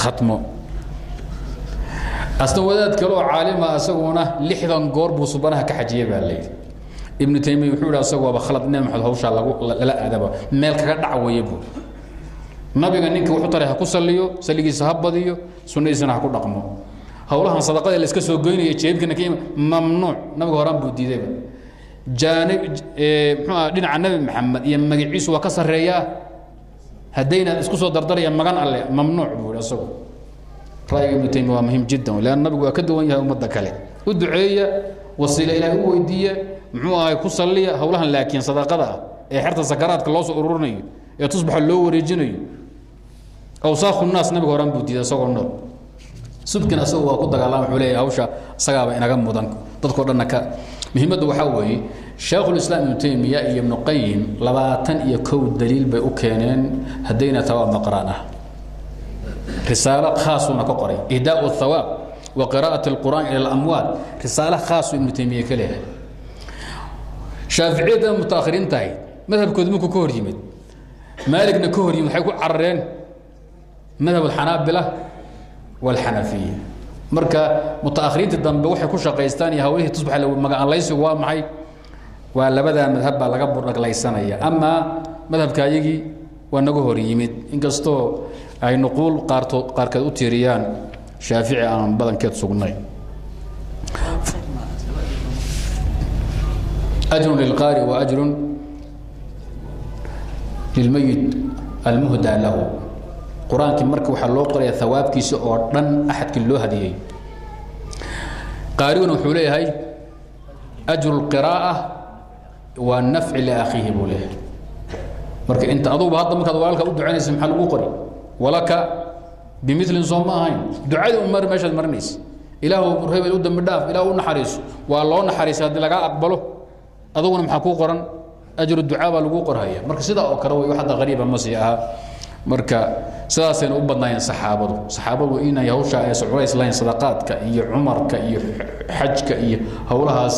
khatmo. Asna wadaad kale oo caalima isaguna lixdan goor buu subanaha ka xajiyey baa layidhi. Ibnu taymiya wuxuu yidhi asagu waaba khalad nabi maxamed hawshaa lagu lala aadaba meel kaga dhac weeye buu. Nabiga ninka wuxuu taray ha ku saliyo saligiisa ha badiyo sunnadiisana ha ku dhaqmo. Howlahan sadaqada la iska soo goynaya jeebkana ka mamnuuc. Nabiga horaan buu diidayba jaanib muxuu dhinaca nabi maxamed iyo magaciisu waa ka sarreeyaa haddaynaad isku soo dardaraya magan alle mamnuuc buu yidhi asagu. Ra'yiga ibnu taymiya waa muhiim jiddan leanna nabigu waa ka duwan yahay ummadda kale. U duceeya wasiila ilaahay u weydiiya muxuu ahay ku salliya howlahan laakiin sadaqada ah ee xerta sakaraadka loo soo ururinayo ee tusbaxa loo wareejinayo. Awsaakhu naas nabiga horaan buu diiday isagoo nool subkin asagu waa ku dagaalama wuxuu leeyahay hawsha isagaaba inaga mudan. Dadkoo dhanna ka. Muhiimaddu waxaa weeye sheekhulislaam ibnu taymiya iyo ibnu qayim labaatan iyo kow daliil bay u keeneen haddayna tawaab maqraan ah. Risaalo khaasuuna ka qoray. Ihdaau thawaab wa qiraa'at alqur'aan ila alamwaad. Risaalo khaasu ibnu taymiya ka leeyahay. Shaaficiyadda mutaakhiriin tahay madhabkooda markuu ka hor yimid. Maaligna ka hor yimid waxay ku carareen madhab alxanaabila walxanafiya marka mutaakhiriinta dambe waxay ku shaqaystaan iyo hawlihii tusbax magacanlaysigu waa maxay waa labadaa madhab baa laga burdhaglaysanaya amaa madhabka ayagii waa naga hor yimid inkastoo ay nuquul qaartood qaarkeed u tiiriyaan shaafici aan badankeed sugnayn ajrun lilqaari wa ajrun lilmayit almuhdaa lahu qur'aankii marka waxaa loo qoraya hawaabkiisa oo dhan axadkii loo hadiyey qaariguna wuxuu leeyahay ajru lqiraa'a waa nafci liakhiihi buu leeyahay. Marka inta aduguba hadda markaad walaalka u ducaynaysa maxaa lagu qori? Walaka bimilin soo ma ahayn. Ducadii un mari meeshaad marinaysa ilaahu hebel u dambi dhaaf ilaah u naxariiso. Waa loo naxariisay haddii lagaa aqbalo aduguna maxaa kuu qoran? Ajru ducaa baa lagu qorhaya marka sidaa oo kale way wax hadda qariiba ma sii aha. Marka sidaasayna u badnaayeen saxaabadu. Saxaabadu inay hawsha aysan culays lahayn sadaqaadka iyo cumarka iyo xajka iyo howlahaas